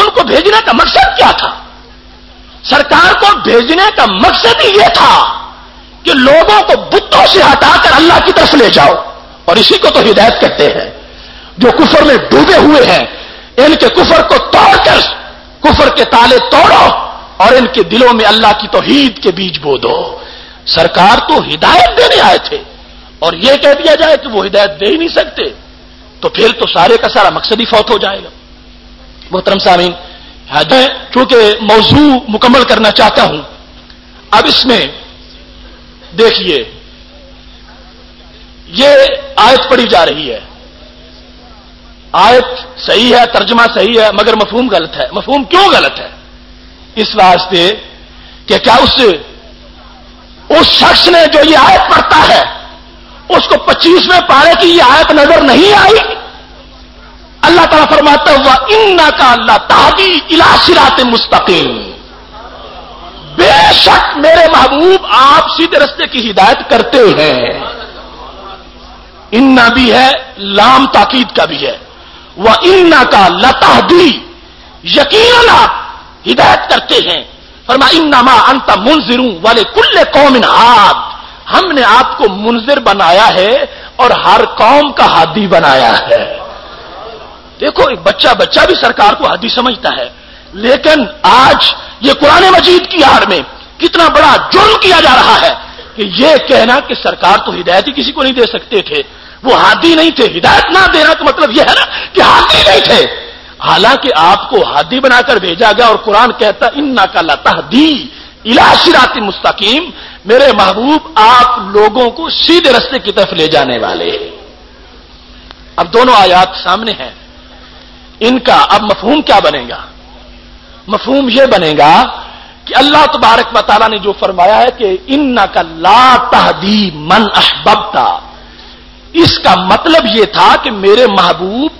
उनको भेजने का मकसद क्या था? सरकार को भेजने का मकसद ही यह था कि लोगों को बुतों से हटाकर अल्लाह की तरफ़ ले जाओ। और इसी को तो हिदायत कहते हैं। जो कुफर में डूबे हुए हैं, इनके कुफर को तोड़कर, कुफर के ताले तोड़ो और इनके दिलों में अल्लाह की तोहीद के बीज बो दो सरकार तो हिदायत देने आए थे। और यह कह दिया जाए कि वो हिदायत दे ही नहीं सकते। तो फिर तो सारे का सारा मकसद ही फौत हो जाएगा। मोहतरम सामीन मैं चूँकि मौजू मुकम्मल करना चाहता हूँ। अब इसमें देखिए, ये आयत पढ़ी जा रही है। आयत सही है, तर्जमा सही है, मगर मफहूम गलत है। मफहूम क्यों गलत है? इस वास्ते कि क्या उस उस शख्स ने जो ये आयत पढ़ता है, उसको पच्चीसवें पारे की ये आयत नज़र नहीं आई? अल्लाह तला फरमाता हुआ इन्ना का अल्लाह तादी इलाशिरात मुस्तकीम. बेशक मेरे महबूब आप सीधे रस्ते की हिदायत करते हैं। इन्ना भी है, लाम ताकीद का भी है। वह इन्ना का लताहदी यकीन आप हिदायत करते हैं। फरमा इन्ना मा अंत मुंजिरू वाले कुल्ले कौम इन हाथ हमने आपको मुंजिर बनाया है और हर कौम का हादी बनाया है। देखो, एक बच्चा बच्चा भी सरकार को हादी समझता है। लेकिन आज ये कुरान मजीद की आड़ में कितना बड़ा जुर्म किया जा रहा है कि यह कहना कि सरकार तो हिदायत ही किसी को नहीं दे सकते थे। वो हादी नहीं थे। हिदायत ना देना तो मतलब यह है ना कि हादी नहीं थे। हालाँकि आपको हादी बनाकर भेजा गया और कुरान कहता, इन्ना का लताहदी इलाशिराती मुस्तकीम। मेरे महबूब, आप लोगों को सीधे रस्ते की तरफ़ ले जाने वाले अब दोनों आयात सामने हैं। इनका, अब मफहूम क्या बनेगा? मफहूम यह बनेगा कि अल्लाह तबारक वाली ने जो फरमाया है कि इन्ना का ला तहदी मन अहबबता। इसका मतलब यह था कि मेरे महबूब,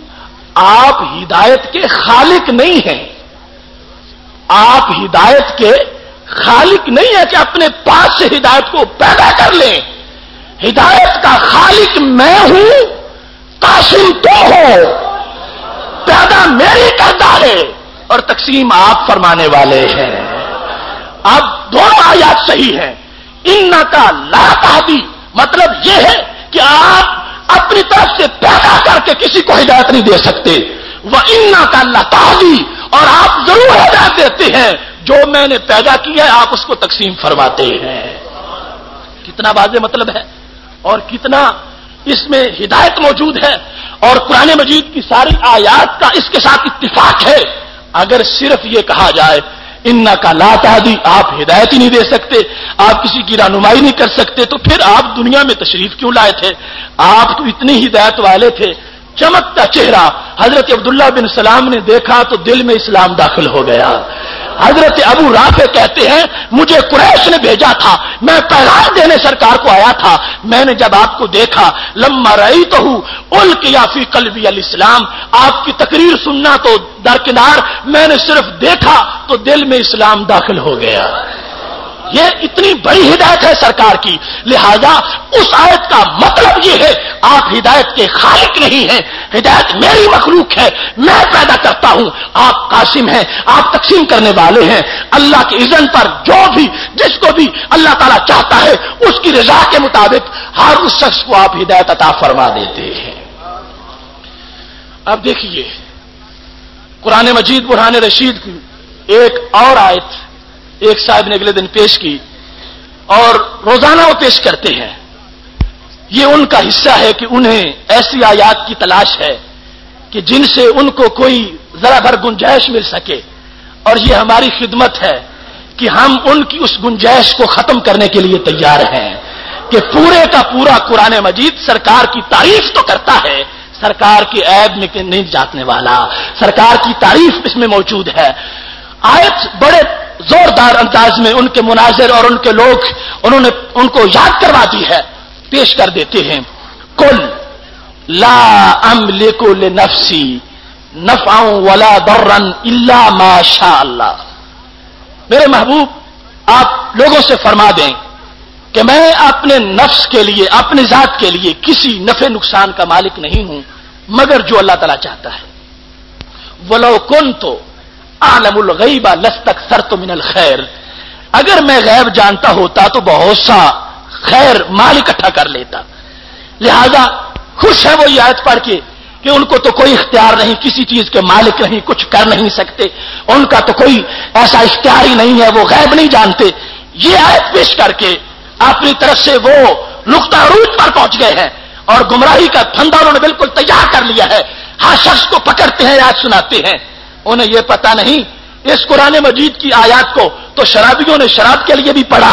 आप हिदायत के खालिक नहीं हैं। आप हिदायत के खालिक नहीं है कि अपने पास से हिदायत को पैदा कर लें। हिदायत का खालिक मैं हूँ, कासिम तो हो। पैदा मेरी करता है और तकसीम आप फरमाने वाले हैं। अब दोनों आयात सही हैं। इन का लातादी मतलब यह है कि आप अपनी तरफ़ से पैदा करके किसी को हिदायत नहीं दे सकते। वह इन्ना का लतादी और आप ज़रूर हिदायत देते हैं। जो मैंने पैदा किया है, आप उसको तकसीम फरमाते हैं। कितना वाजे मतलब है? और कितना इसमें हिदायत मौजूद है और कुरान मजीद की सारी आयात का इसके साथ इत्तिफाक है। अगर सिर्फ़ ये कहा जाए, इन्ना का लातादी आप हिदायत ही नहीं दे सकते, आप किसी की रहनुमाई नहीं कर सकते तो फिर आप दुनिया में तशरीफ़ क्यों लाए थे? आप तो इतनी हिदायत वाले थे। चमकता चेहरा, हज़रत अब्दुल्ला बिन सलाम ने देखा तो दिल में इस्लाम दाखिल हो गया। हज़रत अबू राफे कहते हैं, मुझे कुरैश ने भेजा था। मैं पैगाम देने सरकार को आया था। मैंने जब आपको देखा, लम्मा रही तो हूँ उल कियाफी कलबी अल इस्लाम। आपकी तकरीर सुनना तो दरकिनार, मैंने सिर्फ़ देखा तो दिल में इस्लाम दाखिल हो गया। ये इतनी बड़ी हिदायत है सरकार की। लिहाजा उस आयत का मतलब ये है आप हिदायत के खालिक नहीं हैं। हिदायत मेरी मखलूक है। मैं पैदा करता हूँ। आप कासिम हैं। आप तकसीम करने वाले हैं। अल्लाह के इजन पर जो भी, जिसको भी अल्लाह ताला चाहता है, उसकी रजा के मुताबिक हर उस शख्स को आप हिदायत अता फरमा देते हैं। अब देखिए, कुरान मजीद बुरहान रशीद की एक और आयत एक साहब ने अगले दिन पेश की और रोज़ाना वो पेश करते हैं। ये उनका हिस्सा है कि उन्हें ऐसी आयात की तलाश है कि जिनसे उनको कोई जरा भर गुंजाइश मिल सके। और ये हमारी खिदमत है कि हम उनकी उस गुंजाइश को खत्म करने के लिए तैयार हैं कि पूरे का पूरा कुरान मजीद सरकार की तारीफ़ तो करता है, सरकार के ऐब में नहीं जातने वाला, सरकार की तारीफ़ इसमें मौजूद है। आयत बड़े जोरदार अंदाज में उनके मुनाजिर और उनके लोग उन्होंने उनको याद करवा दी है। पेश कर देते हैं। कुल, ला अमलिको ले नफसी नफाऊ वला दर्रन इल्ला माशा अल्लाह मेरे महबूब, आप लोगों से फरमा दें कि मैं अपने नफ्स के लिए, अपने जात के लिए किसी नफे नुकसान का मालिक नहीं हूँ, मगर जो अल्लाह तला चाहता है। वलो कुन तो आलमुल गईबा लस्तक सर तो मिनल खैर। अगर मैं गैब जानता होता तो बहुत सा खैर माल इकट्ठा कर लेता। लिहाजा खुश है वो ये आयत पढ़ के कि उनको तो कोई इख्तियार नहीं, किसी चीज़ के मालिक नहीं, कुछ कर नहीं सकते। उनका तो कोई ऐसा इख्तियार ही नहीं है, वो गैब नहीं जानते। ये आयत पेश करके अपनी तरफ़ से वो नुकता रूज पर पहुँच गए हैं और गुमराही का फंदा उन्होंने बिल्कुल तैयार कर लिया है। हर शख्स को पकड़ते हैं याद सुनाते हैं। उन्हें यह पता नहीं, इस कुरान मजीद की आयत को तो शराबियों ने शराब के लिए भी पढ़ा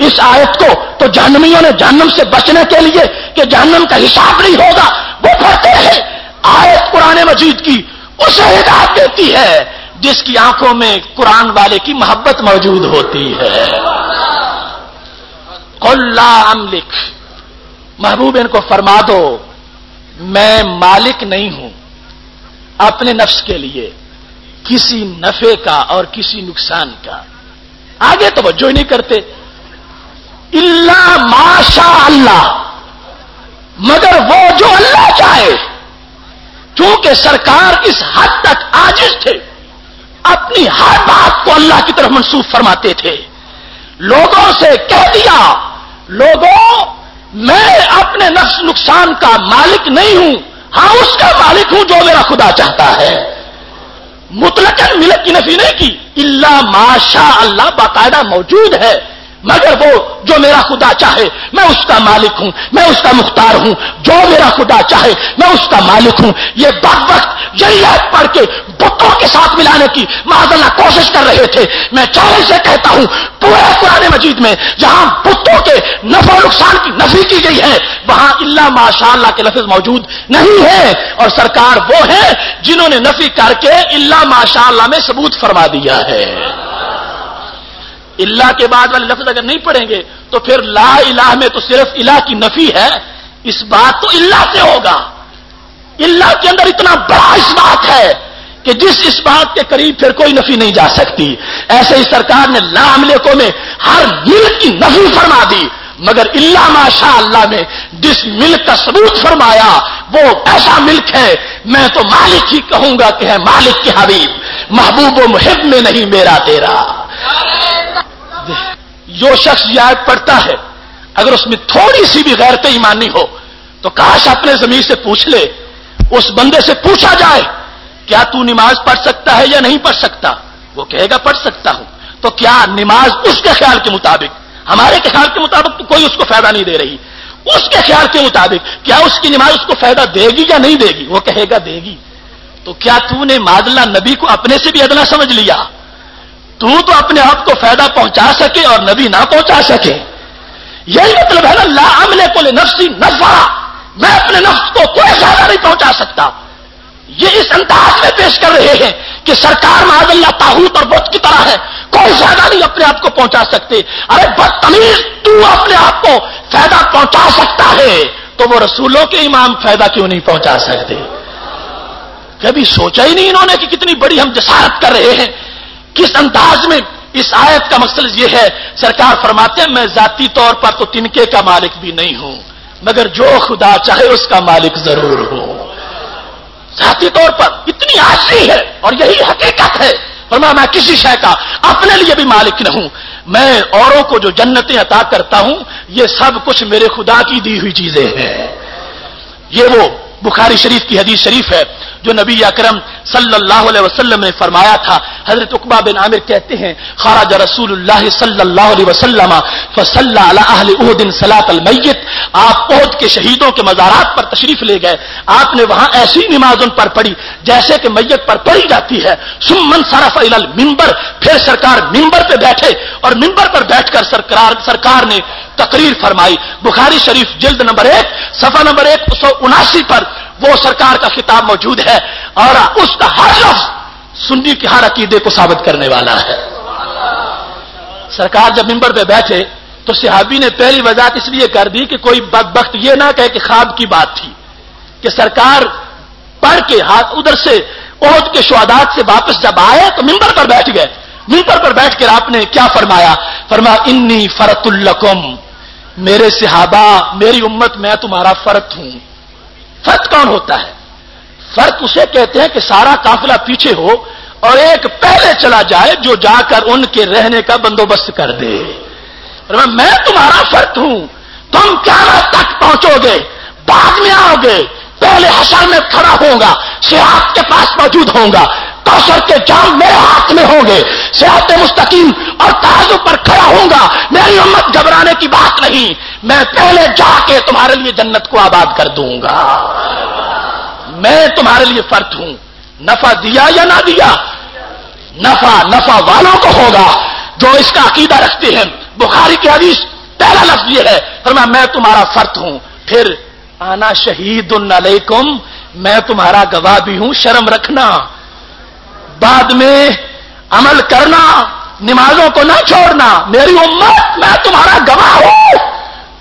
इस आयत को तो जहनमियों ने जहनम से बचने के लिए कि जहनम का हिसाब नहीं होगा, वो पढ़ते हैं। आयत कुरान मजीद की उसे हिदायत देती है, जिसकी आँखों में कुरान वाले की मोहब्बत मौजूद होती है। अमलिक। महबूब, इनको फरमा दो, मैं मालिक नहीं हूँ अपने नफ्स के लिए, किसी नफे का और किसी नुकसान का। आगे तो वजो ही नहीं करते। इल्ला माशा अल्लाह मगर वो जो अल्लाह चाहे, चूँकि सरकार इस हद तक आजिज थे, अपनी हर बात को अल्लाह की तरफ़ मंसूब फरमाते थे। लोगों से कह दिया, लोगों, मैं अपने नफ्स नुकसान का मालिक नहीं हूँ। हाँ, उसका मालिक हूँ जो मेरा खुदा चाहता है। मुतलकन मिलत की नफी नहीं की। इल्ला माशा अल्लाह बाकायदा मौजूद है। मगर वो जो मेरा खुदा चाहे, मैं उसका मालिक हूँ, मैं उसका मुख्तार हूँ। जो मेरा खुदा चाहे, मैं उसका मालिक हूँ। ये बद वक्त यही पढ़ के बुतों के साथ मिलाने की माजल्ला कोशिश कर रहे थे। मैं चौबीस से कहता हूँ, पूरे पुराने मजीद में जहाँ बुतों के नफा नुकसान की नफी की गई है, वहाँ इल्ला माशा के लफज मौजूद नहीं है। और सरकार वो है जिन्होंने नफी करके इल्ला माशा में सबूत फरमा दिया है। इल्ला के बाद वाले लफ्ज अगर नहीं पढ़ेंगे तो फिर ला इलाह में तो सिर्फ़ इलाह की नफी है। इस बात तो इल्ला से होगा। इल्ला के अंदर इतना बड़ा इस बात है कि जिस इस बात के करीब फिर कोई नफी नहीं जा सकती। ऐसे ही सरकार ने लामलेकों में हर मिल्क की नफी फरमा दी। मगर इल्ला माशा अल्लाह में जिस मिल्क का सबूत फरमाया, वो ऐसा मिल्क है। मैं तो मालिक ही कहूँगा कि है मालिक के हबीब। महबूब मुहिब में नहीं मेरा तेरा। जो शख्स याद पड़ता है, अगर उसमें थोड़ी सी भी गैरत ईमानी हो तो काश अपने ज़मीन से पूछ ले, उस बंदे से पूछा जाए, क्या तू नमाज़ पढ़ सकता है या नहीं पढ़ सकता? वो कहेगा, पढ़ सकता हूँ। तो क्या नमाज़ उसके ख्याल के मुताबिक, हमारे ख्याल के मुताबिक तो कोई उसको फ़ायदा नहीं दे रही। उसके ख्याल के मुताबिक, क्या उसकी नमाज़ उसको फ़ायदा देगी या नहीं देगी? वो कहेगा, देगी। तो क्या तूने मादला नबी को अपने से भी अदना समझ लिया? तू तो अपने आप को फ़ायदा पहुँचा सके और नबी ना पहुँचा सके। यही मतलब है ना, ला अमले को नफसी नफा। मैं अपने नफ्स को कोई फ़ायदा नहीं पहुँचा सकता। ये इस अंदाज में पेश कर रहे हैं कि सरकार माजल्ला ताहूत और बुत की तरह है, कोई फ़ायदा नहीं अपने आप को पहुँचा सकते। अरे बदतमीज, तू अपने आप को फ़ायदा पहुँचा सकता है तो वो रसूलों के इमाम फ़ायदा क्यों नहीं पहुँचा सकते? कभी सोचा ही नहीं इन्होंने कि कितनी बड़ी हम जसारत कर रहे हैं। किस अंदाज में इस आयत का मकसद यह है? सरकार फरमाते हैं, मैं जाती तौर पर तो तिनके का मालिक भी नहीं हूँ, मगर जो खुदा चाहे उसका मालिक ज़रूर हो। जाती तौर पर इतनी आशरी है और यही हकीकत है। फरमा, मैं किसी शय का अपने लिए भी मालिक न हूँ। मैं औरों को जो जन्नतें अता करता हूँ, ये सब कुछ मेरे खुदा की दी हुई चीज़ें हैं। ये वो बुखारी शरीफ की हदीस शरीफ है। जो नबी अकरम सल्लल्लाहु अलैहि ने फरमाया था, हज़रत उकबा बिन आमिर कहते हैं, खाराज रसूलुल्लाह सल्लल्लाहु अलैहि वसल्लम फसल्ला अला सलात अलमय्यत आप ओहद के शहीदों के मजारात पर तशरीफ़ ले गए। आपने वहाँ ऐसी नमाज़ उन पर पढ़ी, जैसे कि मैयत पर पढ़ी जाती है। सुमन सरफ इलल मिंबर, फिर सरकार मिंबर पे बैठे और मिंबर पर बैठकर सरकार सरकार ने तकरीर फरमाई। बुखारी शरीफ, जिल्द नंबर एक, सफ़ा नंबर एक सौ उनासी पर वो सरकार का खिताब मौजूद है और उसका हर लफ्ज सुन्नी के हर अकीदे को साबित करने वाला है। सरकार जब मिंबर पे बैठे तो सिहाबी ने पहली वजह इसलिए कर दी कि कोई बदबख्त ये ना कहे कि खाब की बात थी, कि सरकार पढ़ के हाथ उधर से, ओहद के शुआदात से वापस जब आए तो मिंबर पर बैठ गए। मिंबर पर बैठकर आपने क्या फरमाया? फरमा इन्नी फरतुल्लकुम, मेरे सिहाबा, मेरी उम्मत, मैं तुम्हारा फ़र्क हूँ। फ़र्क कौन होता है? फ़र्क उसे कहते हैं कि सारा काफिला पीछे हो और एक पहले चला जाए जो जाकर उनके रहने का बंदोबस्त कर दे। मैं तुम्हारा फ़र्क हूँ। तुम क्या तक पहुंचोगे, बाद में आओगे। पहले हसन में खड़ा होगा सियात के पास मौजूद होगा कौशल के जाम मेरे हाथ में होंगे सेहत मुस्तकीम और ताजों पर खड़ा होगा मेरी उम्मत घबराने की बात नहीं, मैं पहले जाके तुम्हारे लिए जन्नत को आबाद कर दूँगा। मैं तुम्हारे लिए फ़र्क हूँ। नफा दिया या ना दिया? नफा नफा वालों को होगा जो इसका अकीदा रखते हैं। बुखारी की हदीस पहला लफ्ज ये है फरमा मैं तुम्हारा फ़र्क हूँ। फिर, आना शहीद अलैकुम, मैं तुम्हारा गवाह भी हूँ, शर्म रखना। बाद में अमल करना। नमाजों को ना छोड़ना। मेरी उम्मत, मैं तुम्हारा गवाह हूँ।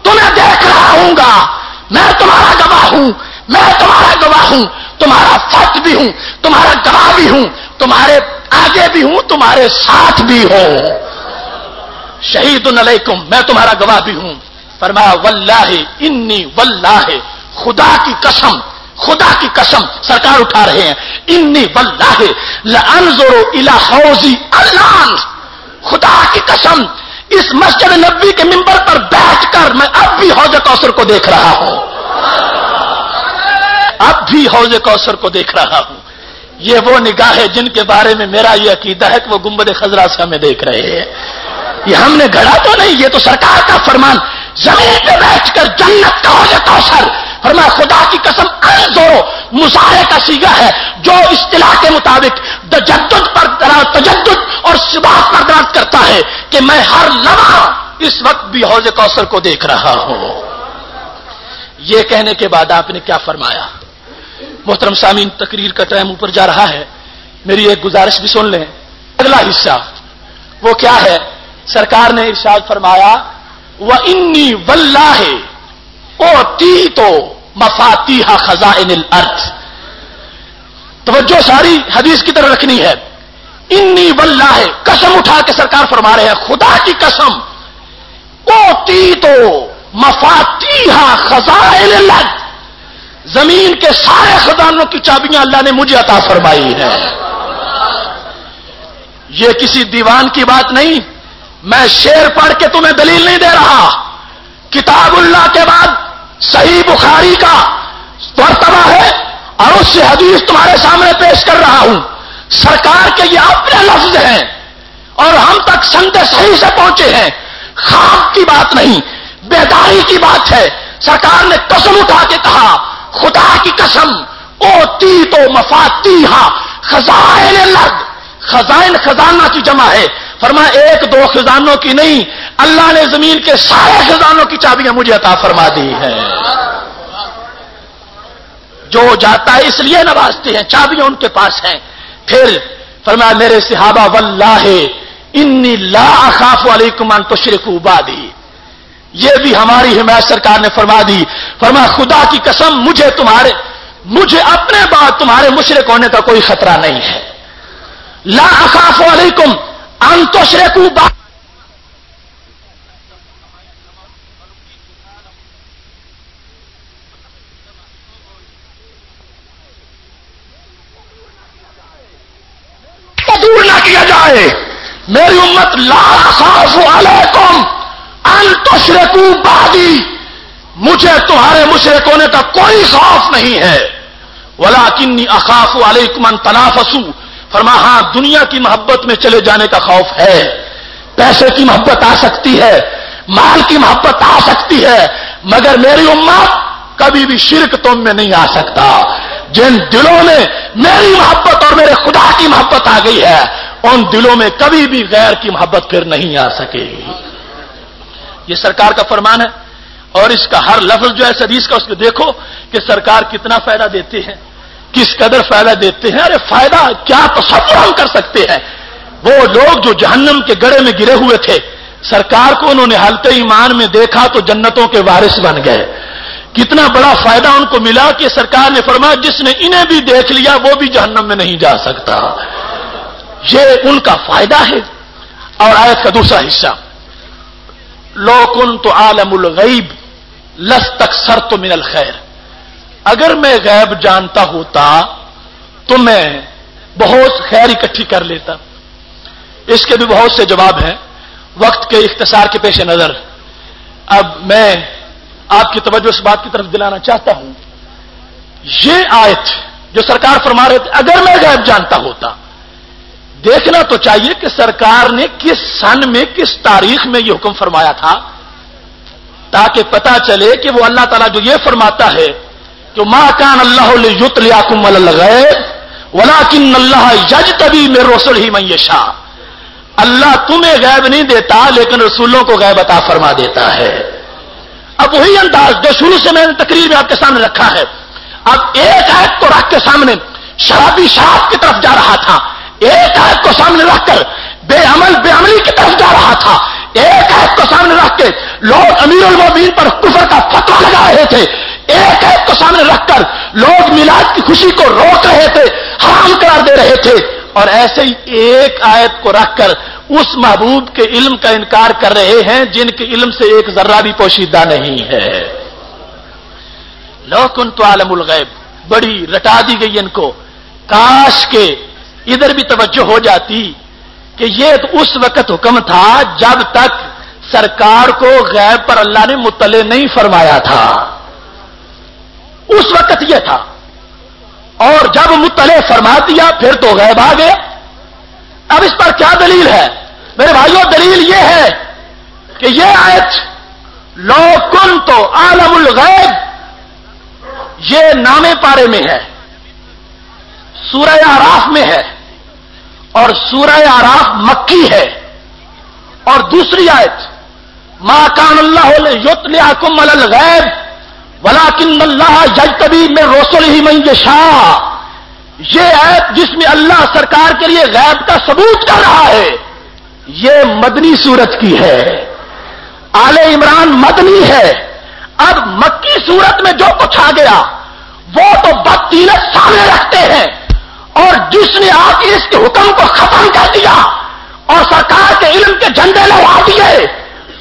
तुम्हें देख रहा हूँगा। मैं तुम्हारा गवाह हूँ। मैं तुम्हारा गवाह हूँ। तुम्हारा फ़र्ज़ भी हूँ। तुम्हारा गवाह भी हूँ। तुम्हारे आगे भी हूँ। तुम्हारे साथ भी हो। शहीद अलैकुम। मैं तुम्हारा गवाह भी हूँ। फरमाया, वल्लाह, इन्नी वल्लाह। खुदा की कसम, खुदा की कसम सरकार उठा रहे हैं। इन्नी बल्लाहे लनजोरो इला अल्लाह। खुदा की कसम, इस मस्जिद नबी के मिंबर पर बैठकर मैं अब भी हौज कौसर को देख रहा हूँ। अब भी हौज कौसर को देख रहा हूँ। ये वो निगाह है जिनके बारे में मेरा ये अकीदा है कि वो गुंबद खजरा से हमें देख रहे हैं। ये हमने घड़ा तो नहीं, ये तो सरकार का फरमान, ज़मीन पे बैठकर जन्नत का हौज कौसर फरमा खुदा की कसम जोरो मुजाहरे का सीगा है, जो इस्तिलाह के मुताबिक तजद पर तजद और सुबाह पर दराज करता है कि मैं हर लम्हा इस वक्त भी हौज कौसर को देख रहा हूँ। यह कहने के बाद आपने क्या फरमाया? मोहतरम सामीन, तकरीर का टाइम ऊपर जा रहा है। मेरी एक गुजारिश भी सुन लें। अगला हिस्सा, वो क्या है? सरकार ने इर्शाद फरमाया, वह इन्नी वल्लाह ओ ती तो मफाती खजा इन अर्थ तवज्जो सारी हदीस की तरह रखनी है। इन्नी वल्ला है कसम उठा के सरकार फरमा रहे हैं, खुदा की कसम। ओ ती मफाती खजा लग ज़मीन के सारे खजानों की चाबियाँ अल्लाह ने मुझे अता फरमाई है। ये किसी दीवान की बात नहीं, मैं शेर पढ़ के तुम्हें दलील नहीं दे रहा। किताबुल्लाह के बाद सही बुखारी का मरतबा है और उससे हदीस तुम्हारे सामने पेश कर रहा हूँ। सरकार के ये अपने लफ्ज हैं और हम तक संदेश सही से पहुँचे हैं। खाम की बात नहीं, बेदारी की बात है। सरकार ने कसम उठा के कहा, खुदा की कसम, ओ ती तो मफाती हा खजाइन लग खजाइन खजाना की जमा है। फरमा एक दो खजानों की नहीं, अल्लाह ने ज़मीन के सारे खजानों की चाबियाँ मुझे अता फरमा दी है। जो जाता है इसलिए नवाजते हैं, चाबियाँ उनके पास हैं। फिर फरमाया, मेरे सिहाबा, वल्लाह, इन्नी ला अखाफ वालेकुमान तो शिरक उबादी ये भी हमारी हिमायत सरकार ने फरमा दी। फरमा खुदा की कसम, मुझे तुम्हारे, मुझे अपने बाद तुम्हारे मुशरक होने का कोई खतरा नहीं है। ला अखाफ वालेकुम तो बा दूर ना किया जाए मेरी उम्मत ला अखाफ वालेकुम अन तुशरकू बादी मुझे तुम्हारे मुशरक होने का कोई खौफ नहीं है वला किन्नी अखाफ वालेकुमन तनाफसू फरमा, हाँ, दुनिया की मोहब्बत में चले जाने का खौफ है। पैसे की मोहब्बत आ सकती है, माल की मोहब्बत आ सकती है, मगर मेरी उम्मत कभी भी शिरक तुम में नहीं आ सकता। जिन दिलों में मेरी मोहब्बत और मेरे खुदा की मोहब्बत आ गई है, उन दिलों में कभी भी गैर की मोहब्बत फिर नहीं आ सकेगी। ये सरकार का फरमान है, और इसका हर लफ्ज जो है हदीस का, उसको देखो कि सरकार कितना फ़ायदा देते हैं। किस कदर फ़ायदा देते हैं? अरे फ़ायदा क्या तस्वर हम कर सकते हैं। वो लोग जो जहन्नम के गड़े में गिरे हुए थे, सरकार को उन्होंने हल्के ईमान में देखा तो जन्नतों के वारिस बन गए। कितना बड़ा फ़ायदा उनको मिला कि सरकार ने फरमाया, जिसने इन्हें भी देख लिया, वो भी जहन्नम में नहीं जा सकता। ये उनका फ़ायदा है। और आयत का दूसरा हिस्सा, लोकुन तो आलमुल गईब लस तक सर तो मिनल खैर। अगर मैं गैब जानता होता तो मैं बहुत खैर इकट्ठी कर लेता। इसके भी बहुत से जवाब हैं। वक्त के इख्तसार के पेश नज़र। अब मैं आपकी तवज्जो इस बात की तरफ़ दिलाना चाहता हूँ। ये आयत जो सरकार फरमा रहे थे, अगर मैं गैब जानता होता, देखना तो चाहिए कि सरकार ने किस सन में, किस तारीख में यह हुक्म फरमाया था, ताकि पता चले कि वो अल्लाह ताला जो ये फरमाता है कि माँ कान अल्लाह युत लियाकुम वला किन अल्लाह यज तभी मेरे रसुल ही मैशा अल्लाह तुम्हें गैब नहीं देता, लेकिन रसूलों को गैब अता फरमा देता है। अब वही अंदाज जो शुरू से मैंने तकरीर में आपके सामने रखा है। अब एक आयत को रख के सामने शराबी शराब की तरफ़ जा रहा था। एक आयत को सामने रखकर बेअमल बेअमली की तरफ़ जा रहा था। एक आयत को सामने रख के लोग अमीर उलमीन पर कुफर का फतवा लगा रहे थे। एक आयत को सामने रखकर लोग मिलाद की खुशी को रोक रहे थे, हराम करार दे रहे थे। और ऐसे ही एक आयत को रखकर उस महबूब के इल्म का इनकार कर रहे हैं, जिनके इल्म से एक जर्रा भी पोशीदा नहीं है। लोकुन तो आलमुल गैब, बड़ी रटा दी गई इनको। काश के इधर भी तवज्जो हो जाती कि यह तो उस वक्त हुक्म था जब तक सरकार को गैब पर अल्लाह ने मुतले नहीं फरमाया था। उस वक्त यह था। और जब मुतले फरमा दिया, फिर तो गैब आ गया अब इस पर क्या दलील है? मेरे भाइयों, दलील यह है कि यह आयत, लो कुन तो आलमुल गैब ये नामे पारे में है। सूरह आराफ में है। और सूरह आराफ मक्की है। और दूसरी आयत मा कान अल्लाह अलल गैब वला जजतबी में रोसुल ही मैं शाह ये आयत जिसमें अल्लाह सरकार के लिए गैब का सबूत कर रहा है, ये मदनी सूरत की है। आले इमरान मदनी है। अब मक्की सूरत में जो कुछ आ गया, वो तो बदतीनत सामने रखते हैं। और जिसने आके इसके हुक्म को खत्म कर दिया और सरकार के इल्म के झंडे लगा दिए,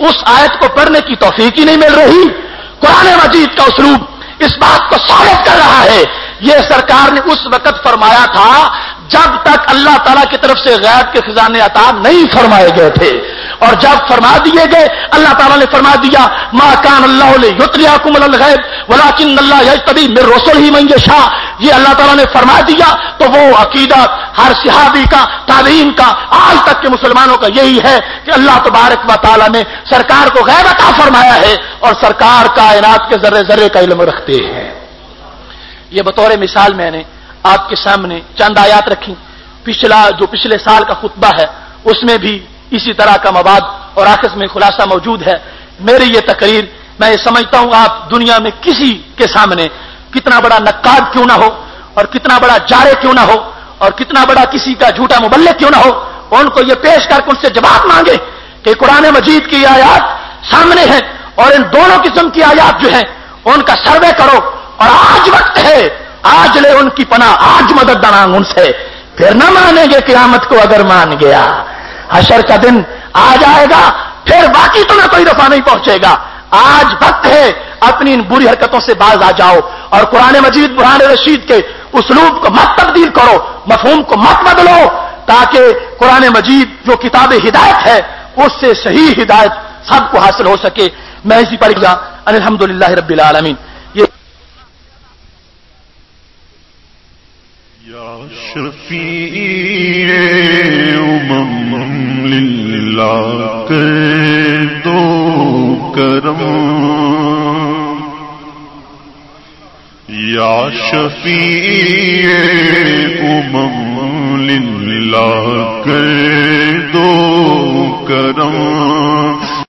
उस आयत को पढ़ने की तोफीक ही नहीं मिल रही। कुरान मजीद का उसलूब इस बात को साबित कर रहा है। यह सरकार ने उस वक्त फरमाया था, जब तक अल्लाह ताला की तरफ़ से गैब के खजाने अता नहीं फरमाए गए थे। और जब फरमा दिए गए, अल्लाह ताला ने फरमा दिया मा कान अल्लाह गैब, वलाकिन अल्लाह तभी मेरे रसोल ही मंगे शाह ये अल्लाह ताला ने फरमा दिया तो वो अकीदा हर सिहाबी का तालीम का, आज तक के मुसलमानों का यही है कि अल्लाह तबारक व ने सरकार को गैब अता फरमाया है और सरकार कायनात के जर्रे जर्रे का इल्म रखते हैं। ये बतौर मिसाल मैंने आपके सामने चंद आयात रखी। पिछला, जो पिछले साल का खुतबा है, उसमें भी इसी तरह का मवाद और आखिर में खुलासा मौजूद है। मेरी ये तकरीर, मैं समझता हूँ आप दुनिया में किसी के सामने कितना बड़ा नक्काद क्यों ना हो, और कितना बड़ा जारे क्यों ना हो, और कितना बड़ा किसी का झूठा मुबल्ले क्यों ना हो, उनको ये पेश करके उनसे जवाब मांगे कि कुरान मजीद की आयात सामने है, और इन दोनों किस्म की आयात जो है, उनका सर्वे करो, और आज वक्त है, आज ले उनकी पना आज मदद मांग उनसे। फिर न मानेंगे क्यामत को अगर मान गया। हशर का दिन आ जाएगा, फिर बाकी तो ना कोई दफ़ा नहीं पहुंचेगा। आज वक्त है, अपनी इन बुरी हरकतों से बाज आ जाओ और कुरान मजीद, बुरहान रशीद के उसलूब को मत तब्दील करो, मफहूम को मत बदलो, ताकि कुरान मजीद जो किताब हिदायत है, उससे सही हिदायत सबको हासिल हो सके। मैं इसी पर गया अलहमदुल्ला रबीआलमीन कर दो। करम। या शफी उमम लिल्ला कर दो करम।